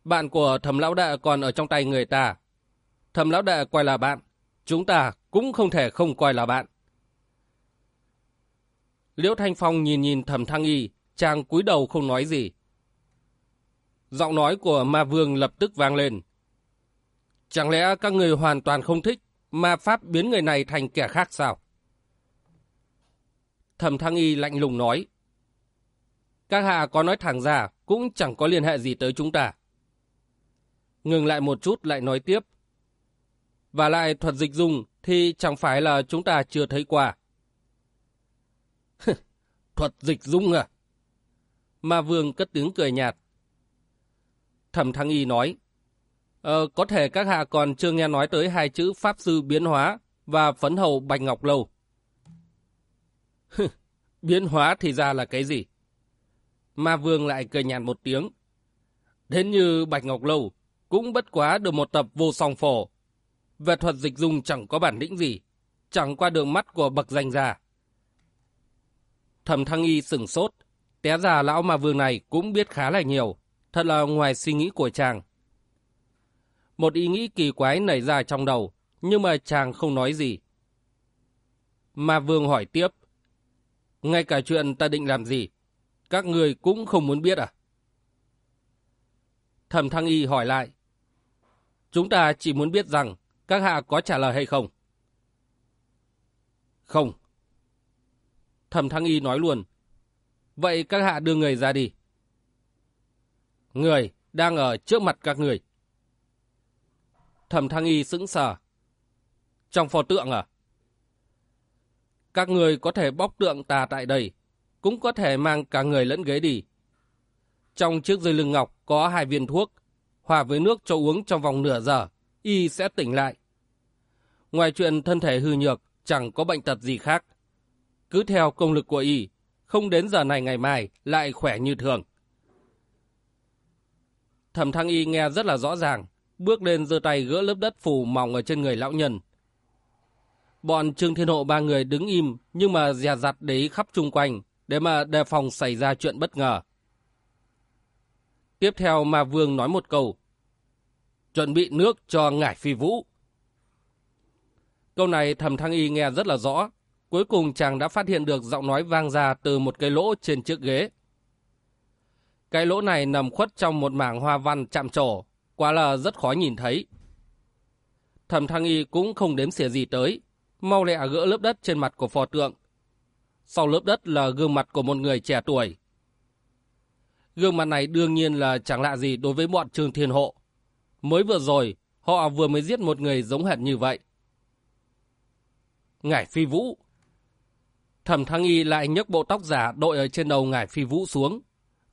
Bạn của thẩm lão đại còn ở trong tay người ta. Thẩm lão đại coi là bạn, chúng ta cũng không thể không coi là bạn. Liễu Thanh Phong nhìn nhìn thẩm thăng y, chàng cúi đầu không nói gì. Giọng nói của ma vương lập tức vang lên. Chẳng lẽ các người hoàn toàn không thích ma pháp biến người này thành kẻ khác sao? Thẩm thăng y lạnh lùng nói. Các hạ có nói thẳng ra cũng chẳng có liên hệ gì tới chúng ta. Ngừng lại một chút lại nói tiếp. Và lại thuật dịch dùng thì chẳng phải là chúng ta chưa thấy qua. thuật dịch dung à? Ma Vương cất tiếng cười nhạt. Thẩm Thăng Y nói, ờ, có thể các hạ còn chưa nghe nói tới hai chữ Pháp Sư Biến Hóa và Phấn Hầu Bạch Ngọc Lâu. biến hóa thì ra là cái gì? Ma Vương lại cười nhạt một tiếng. Đến như Bạch Ngọc Lâu, cũng bất quá được một tập vô song phổ. Về thuật dịch dung chẳng có bản lĩnh gì, chẳng qua đường mắt của bậc danh gia. Thẩm Thăng Y sửng sốt, té ra lão ma vương này cũng biết khá là nhiều, thật là ngoài suy nghĩ của chàng. Một ý nghĩ kỳ quái nảy ra trong đầu, nhưng mà chàng không nói gì. Ma vương hỏi tiếp, ngay cả chuyện ta định làm gì, các người cũng không muốn biết à? Thẩm Thăng Y hỏi lại, chúng ta chỉ muốn biết rằng các hạ có trả lời hay không. Không. Thẩm Thăng Y nói luôn. Vậy các hạ đưa người ra đi. Người đang ở trước mặt các người. Thẩm Thăng Y sững sờ. Trong pho tượng à? Các người có thể bóc tượng ta tại đây, cũng có thể mang cả người lẫn ghế đi. Trong chiếc dây lưng ngọc có hai viên thuốc, hòa với nước cho uống trong vòng nửa giờ, y sẽ tỉnh lại. Ngoài chuyện thân thể hư nhược, chẳng có bệnh tật gì khác. Cứ theo công lực của y, không đến giờ này ngày mai lại khỏe như thường. Thẩm thăng y nghe rất là rõ ràng, bước lên giơ tay gỡ lớp đất phủ mỏng ở trên người lão nhân. Bọn Trương Thiên Hộ ba người đứng im nhưng mà dè dặt đấy khắp chung quanh để mà đề phòng xảy ra chuyện bất ngờ. Tiếp theo Ma Vương nói một câu. Chuẩn bị nước cho ngải phi vũ. Câu này thầm thăng y nghe rất là rõ. Cuối cùng chàng đã phát hiện được giọng nói vang ra từ một cái lỗ trên chiếc ghế. Cái lỗ này nằm khuất trong một mảng hoa văn chạm trổ, quá là rất khó nhìn thấy. Thẩm thăng y cũng không đếm xỉa gì tới, mau lẹ gỡ lớp đất trên mặt của phò tượng. Sau lớp đất là gương mặt của một người trẻ tuổi. Gương mặt này đương nhiên là chẳng lạ gì đối với bọn Trương Thiên Hộ. Mới vừa rồi, họ vừa mới giết một người giống hệt như vậy. Ngải Phi Vũ Thẩm Thăng Y lại nhấc bộ tóc giả đội ở trên đầu Ngải Phi Vũ xuống.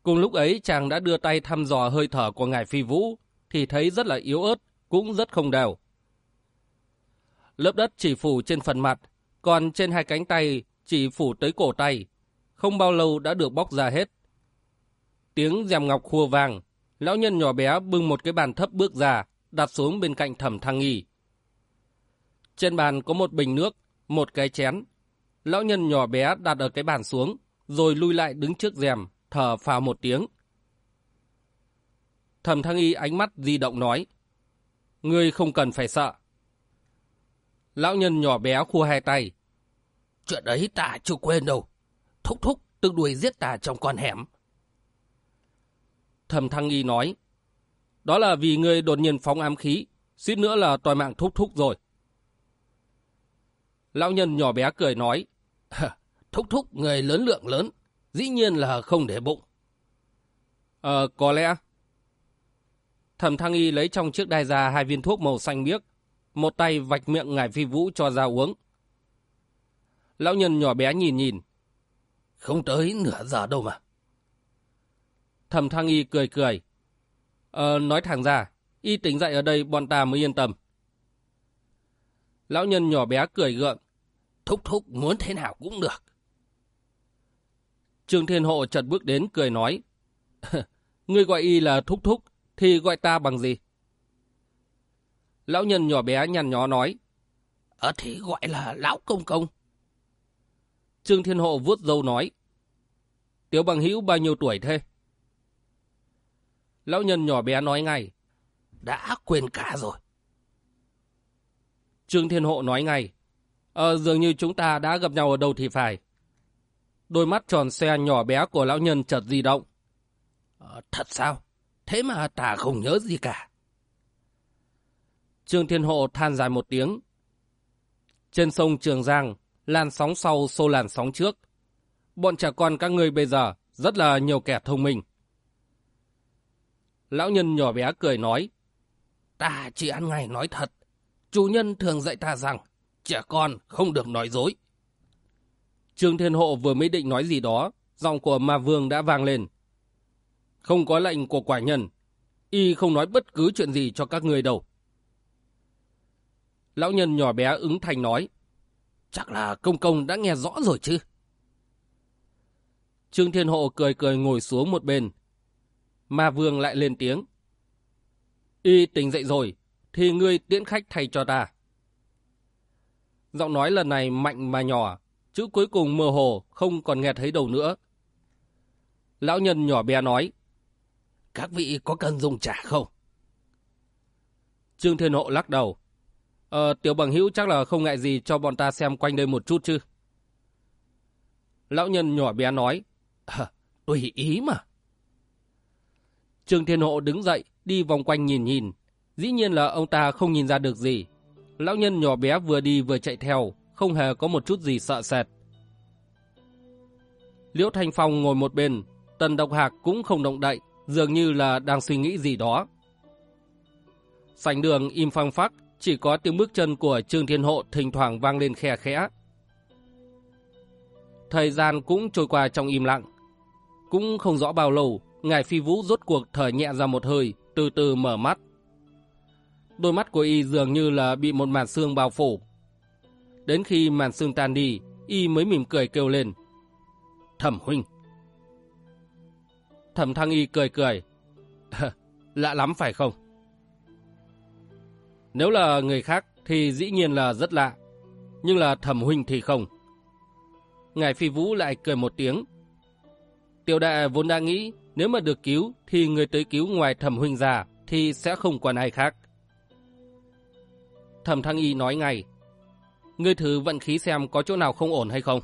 Cùng lúc ấy chàng đã đưa tay thăm dò hơi thở của Ngải Phi Vũ, thì thấy rất là yếu ớt, cũng rất không đều. Lớp đất chỉ phủ trên phần mặt, còn trên hai cánh tay chỉ phủ tới cổ tay. Không bao lâu đã được bóc ra hết. Tiếng dèm ngọc khua vàng, lão nhân nhỏ bé bưng một cái bàn thấp bước ra, đặt xuống bên cạnh thẩm thăng nghi. Trên bàn có một bình nước, một cái chén. Lão nhân nhỏ bé đặt ở cái bàn xuống, rồi lui lại đứng trước rèm, thở phào một tiếng. Thẩm thăng y ánh mắt di động nói. Ngươi không cần phải sợ. Lão nhân nhỏ bé khua hai tay. Chuyện ấy ta chưa quên đâu. Thúc thúc tự đuổi giết ta trong con hẻm. Thẩm thăng y nói. Đó là vì ngươi đột nhiên phóng ám khí. Suýt nữa là tòi mạng thúc thúc rồi. Lão nhân nhỏ bé cười nói. Thúc thúc người lớn lượng lớn. Dĩ nhiên là không để bụng. Ờ, có lẽ. Thẩm thăng y lấy trong chiếc đai ra hai viên thuốc màu xanh biếc một tay vạch miệng ngài phi vũ cho ra uống. Lão nhân nhỏ bé nhìn nhìn. Không tới nửa giờ đâu mà. Thẩm thăng y cười cười. Ờ, nói thẳng ra, y tỉnh dậy ở đây bọn ta mới yên tâm. Lão nhân nhỏ bé cười gượng. Thúc thúc muốn thế nào cũng được. Trương Thiên Hộ chợt bước đến cười nói. Ngươi gọi y là thúc thúc, thì gọi ta bằng gì? Lão nhân nhỏ bé nhăn nhó nói. Ở thì gọi là lão công công. Trương Thiên Hộ vuốt dâu nói. Tiểu bằng hữu bao nhiêu tuổi thế? Lão nhân nhỏ bé nói ngay. Đã quên cả rồi. Trương Thiên Hộ nói ngay. Ờ, dường như chúng ta đã gặp nhau ở đâu thì phải. Đôi mắt tròn xe nhỏ bé của lão nhân chợt di động. Ờ, thật sao? Thế mà ta không nhớ gì cả. Trương Thiên Hộ than dài một tiếng. Trên sông Trường Giang, làn sóng sau xô làn sóng trước. Bọn trẻ con các ngươi bây giờ rất là nhiều kẻ thông minh. Lão nhân nhỏ bé cười nói. Ta chỉ ăn ngày nói thật. Chủ nhân thường dạy ta rằng trẻ con không được nói dối. Trương Thiên Hộ vừa mới định nói gì đó, giọng của Ma Vương đã vang lên. Không có lệnh của quả nhân, y không nói bất cứ chuyện gì cho các người đâu. Lão nhân nhỏ bé ứng thành nói. Chắc là công công đã nghe rõ rồi chứ. Trương Thiên Hộ cười cười ngồi xuống một bên. Ma Vương lại lên tiếng. Y tỉnh dậy rồi, thì ngươi tiễn khách thay cho ta. Giọng nói lần này mạnh mà nhỏ, chữ cuối cùng mơ hồ, không còn nghe thấy đầu nữa. Lão nhân nhỏ bé nói. Các vị có cần dùng trả không? Trương Thiên Hộ lắc đầu. Ờ, tiểu bằng hữu chắc là không ngại gì cho bọn ta xem quanh đây một chút chứ. Lão nhân nhỏ bé nói, à, tùy ý mà. Trương Thiên Hộ đứng dậy, đi vòng quanh nhìn nhìn. Dĩ nhiên là ông ta không nhìn ra được gì. Lão nhân nhỏ bé vừa đi vừa chạy theo, không hề có một chút gì sợ sệt. Liễu Thanh Phong ngồi một bên, Tần Độc Hạc cũng không động đậy, dường như là đang suy nghĩ gì đó. Sảnh đường im phăng phắc, chỉ có tiếng bước chân của Trương Thiên Hộ thỉnh thoảng vang lên khe khẽ. Thời gian cũng trôi qua trong im lặng. Cũng không rõ bao lâu, Ngài Phi Vũ rốt cuộc thở nhẹ ra một hơi, từ từ mở mắt. Đôi mắt của y dường như là bị một màn xương bao phủ. Đến khi màn xương tan đi, y mới mỉm cười kêu lên. Thẩm huynh. Thẩm thăng y cười cười. Lạ lắm phải không? Nếu là người khác thì dĩ nhiên là rất lạ. Nhưng là thẩm huynh thì không. Ngài Phi Vũ lại cười một tiếng. Tiểu đệ vốn đã nghĩ nếu mà được cứu thì người tới cứu ngoài thẩm huynh già thì sẽ không còn ai khác. Thẩm Thăng Y nói ngay. Ngươi thử vận khí xem có chỗ nào không ổn hay không.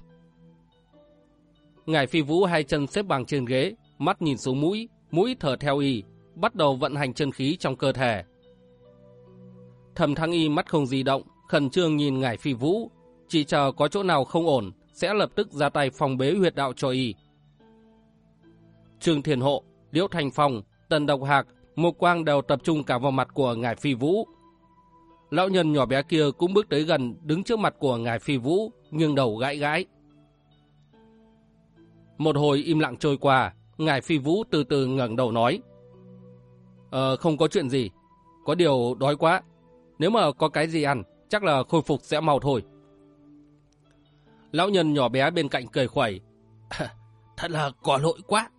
Ngài Phi Vũ hai chân xếp bằng trên ghế, mắt nhìn xuống mũi, mũi thở theo y, bắt đầu vận hành chân khí trong cơ thể. Thẩm Thăng Y mắt không di động, khẩn trương nhìn Ngài Phi Vũ, chỉ chờ có chỗ nào không ổn, sẽ lập tức ra tay phòng bế huyệt đạo cho y. Trương Thiền Hộ, Liễu Thành Phong, Tần Độc Hạc, Mục Quang đều tập trung cả vào mặt của Ngài Phi Vũ. Lão nhân nhỏ bé kia cũng bước tới gần, đứng trước mặt của Ngài Phi Vũ, nghiêng đầu gãi gãi. Một hồi im lặng trôi qua, Ngài Phi Vũ từ từ ngẩng đầu nói. Ờ, không có chuyện gì. Có điều đói quá. Nếu mà có cái gì ăn, chắc là khôi phục sẽ mau thôi. Lão nhân nhỏ bé bên cạnh cười khuẩy. Thật là có lỗi quá.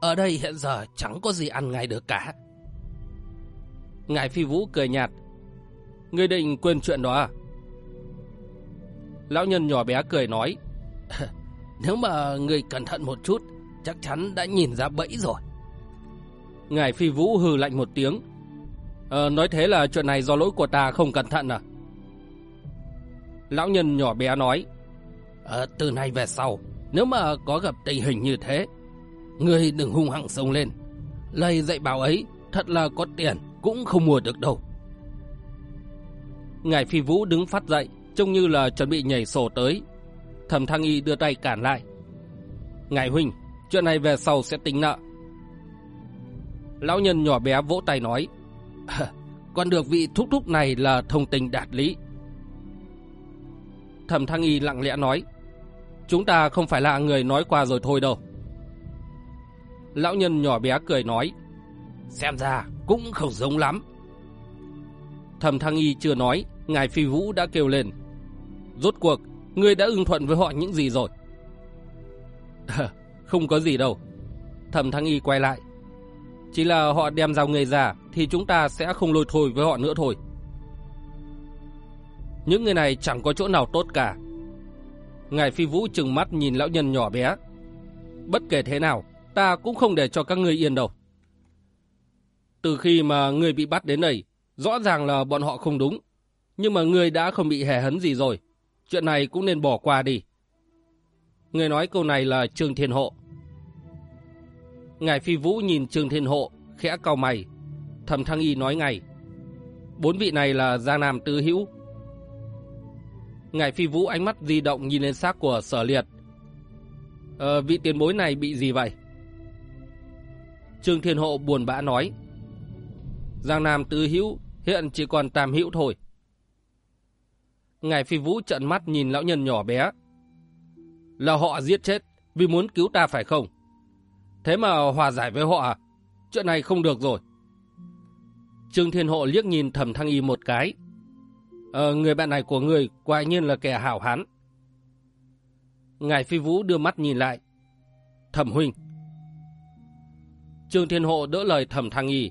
Ở đây hiện giờ chẳng có gì ăn ngay được cả. Ngài Phi Vũ cười nhạt. Ngươi định quên chuyện đó à? Lão nhân nhỏ bé cười nói. Nếu mà người cẩn thận một chút, chắc chắn đã nhìn ra bẫy rồi. Ngài Phi Vũ hừ lạnh một tiếng. Ờ, nói thế là chuyện này do lỗi của ta không cẩn thận à? Lão nhân nhỏ bé nói. Ờ, từ nay về sau, nếu mà có gặp tình hình như thế, người đừng hung hăng sông lên. Lời dạy bảo ấy thật là có tiền cũng không mua được đâu. Ngài Phi Vũ đứng phát dậy, trông như là chuẩn bị nhảy sổ tới. Thẩm Thăng Y đưa tay cản lại. Ngài Huynh, chuyện này về sau sẽ tính nợ. Lão nhân nhỏ bé vỗ tay nói. Còn được vị thúc thúc này là thông tình đạt lý. Thẩm Thăng Y lặng lẽ nói. Chúng ta không phải là người nói qua rồi thôi đâu. Lão nhân nhỏ bé cười nói. Xem ra cũng không giống lắm. Thẩm Thăng Y chưa nói, Ngài Phi Vũ đã kêu lên. Rốt cuộc, ngươi đã ưng thuận với họ những gì rồi? không có gì đâu. Thẩm Thăng Y quay lại. Chỉ là họ đem giao người ra thì chúng ta sẽ không lôi thôi với họ nữa thôi. Những người này chẳng có chỗ nào tốt cả. Ngài Phi Vũ trừng mắt nhìn lão nhân nhỏ bé. Bất kể thế nào, ta cũng không để cho các ngươi yên đâu. Từ khi mà ngươi bị bắt đến đây, rõ ràng là bọn họ không đúng. Nhưng mà ngươi đã không bị hề hấn gì rồi. Chuyện này cũng nên bỏ qua đi. Người nói câu này là Trương Thiên Hộ. Ngài Phi Vũ nhìn Trương Thiên Hộ, khẽ cau mày. Thẩm Thăng Y nói ngay. Bốn vị này là giang Nam Tứ Hữu. Ngài Phi Vũ ánh mắt di động nhìn lên xác của sở liệt. Ờ, vị tiền bối này bị gì vậy? Trương Thiên Hộ buồn bã nói. Giang Nam Tứ Hữu hiện chỉ còn Tam Hữu thôi. Ngài Phi Vũ trận mắt nhìn lão nhân nhỏ bé. Là họ giết chết vì muốn cứu ta phải không? Thế mà hòa giải với họ à? Chuyện này không được rồi. Trương Thiên Hộ liếc nhìn thẩm thăng y một cái. Ờ, người bạn này của người quả nhiên là kẻ hảo hán. Ngài Phi Vũ đưa mắt nhìn lại. Thẩm huynh. Trương Thiên Hộ đỡ lời thẩm thăng y.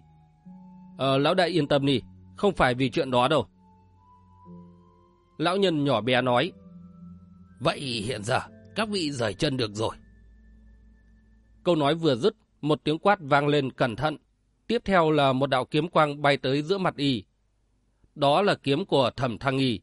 Ờ, lão đại yên tâm đi, không phải vì chuyện đó đâu. Lão nhân nhỏ bé nói. Vậy hiện giờ, các vị rời chân được rồi. Câu nói vừa dứt, một tiếng quát vang lên cẩn thận. Tiếp theo là một đạo kiếm quang bay tới giữa mặt y. Đó là kiếm của thẩm thăng y.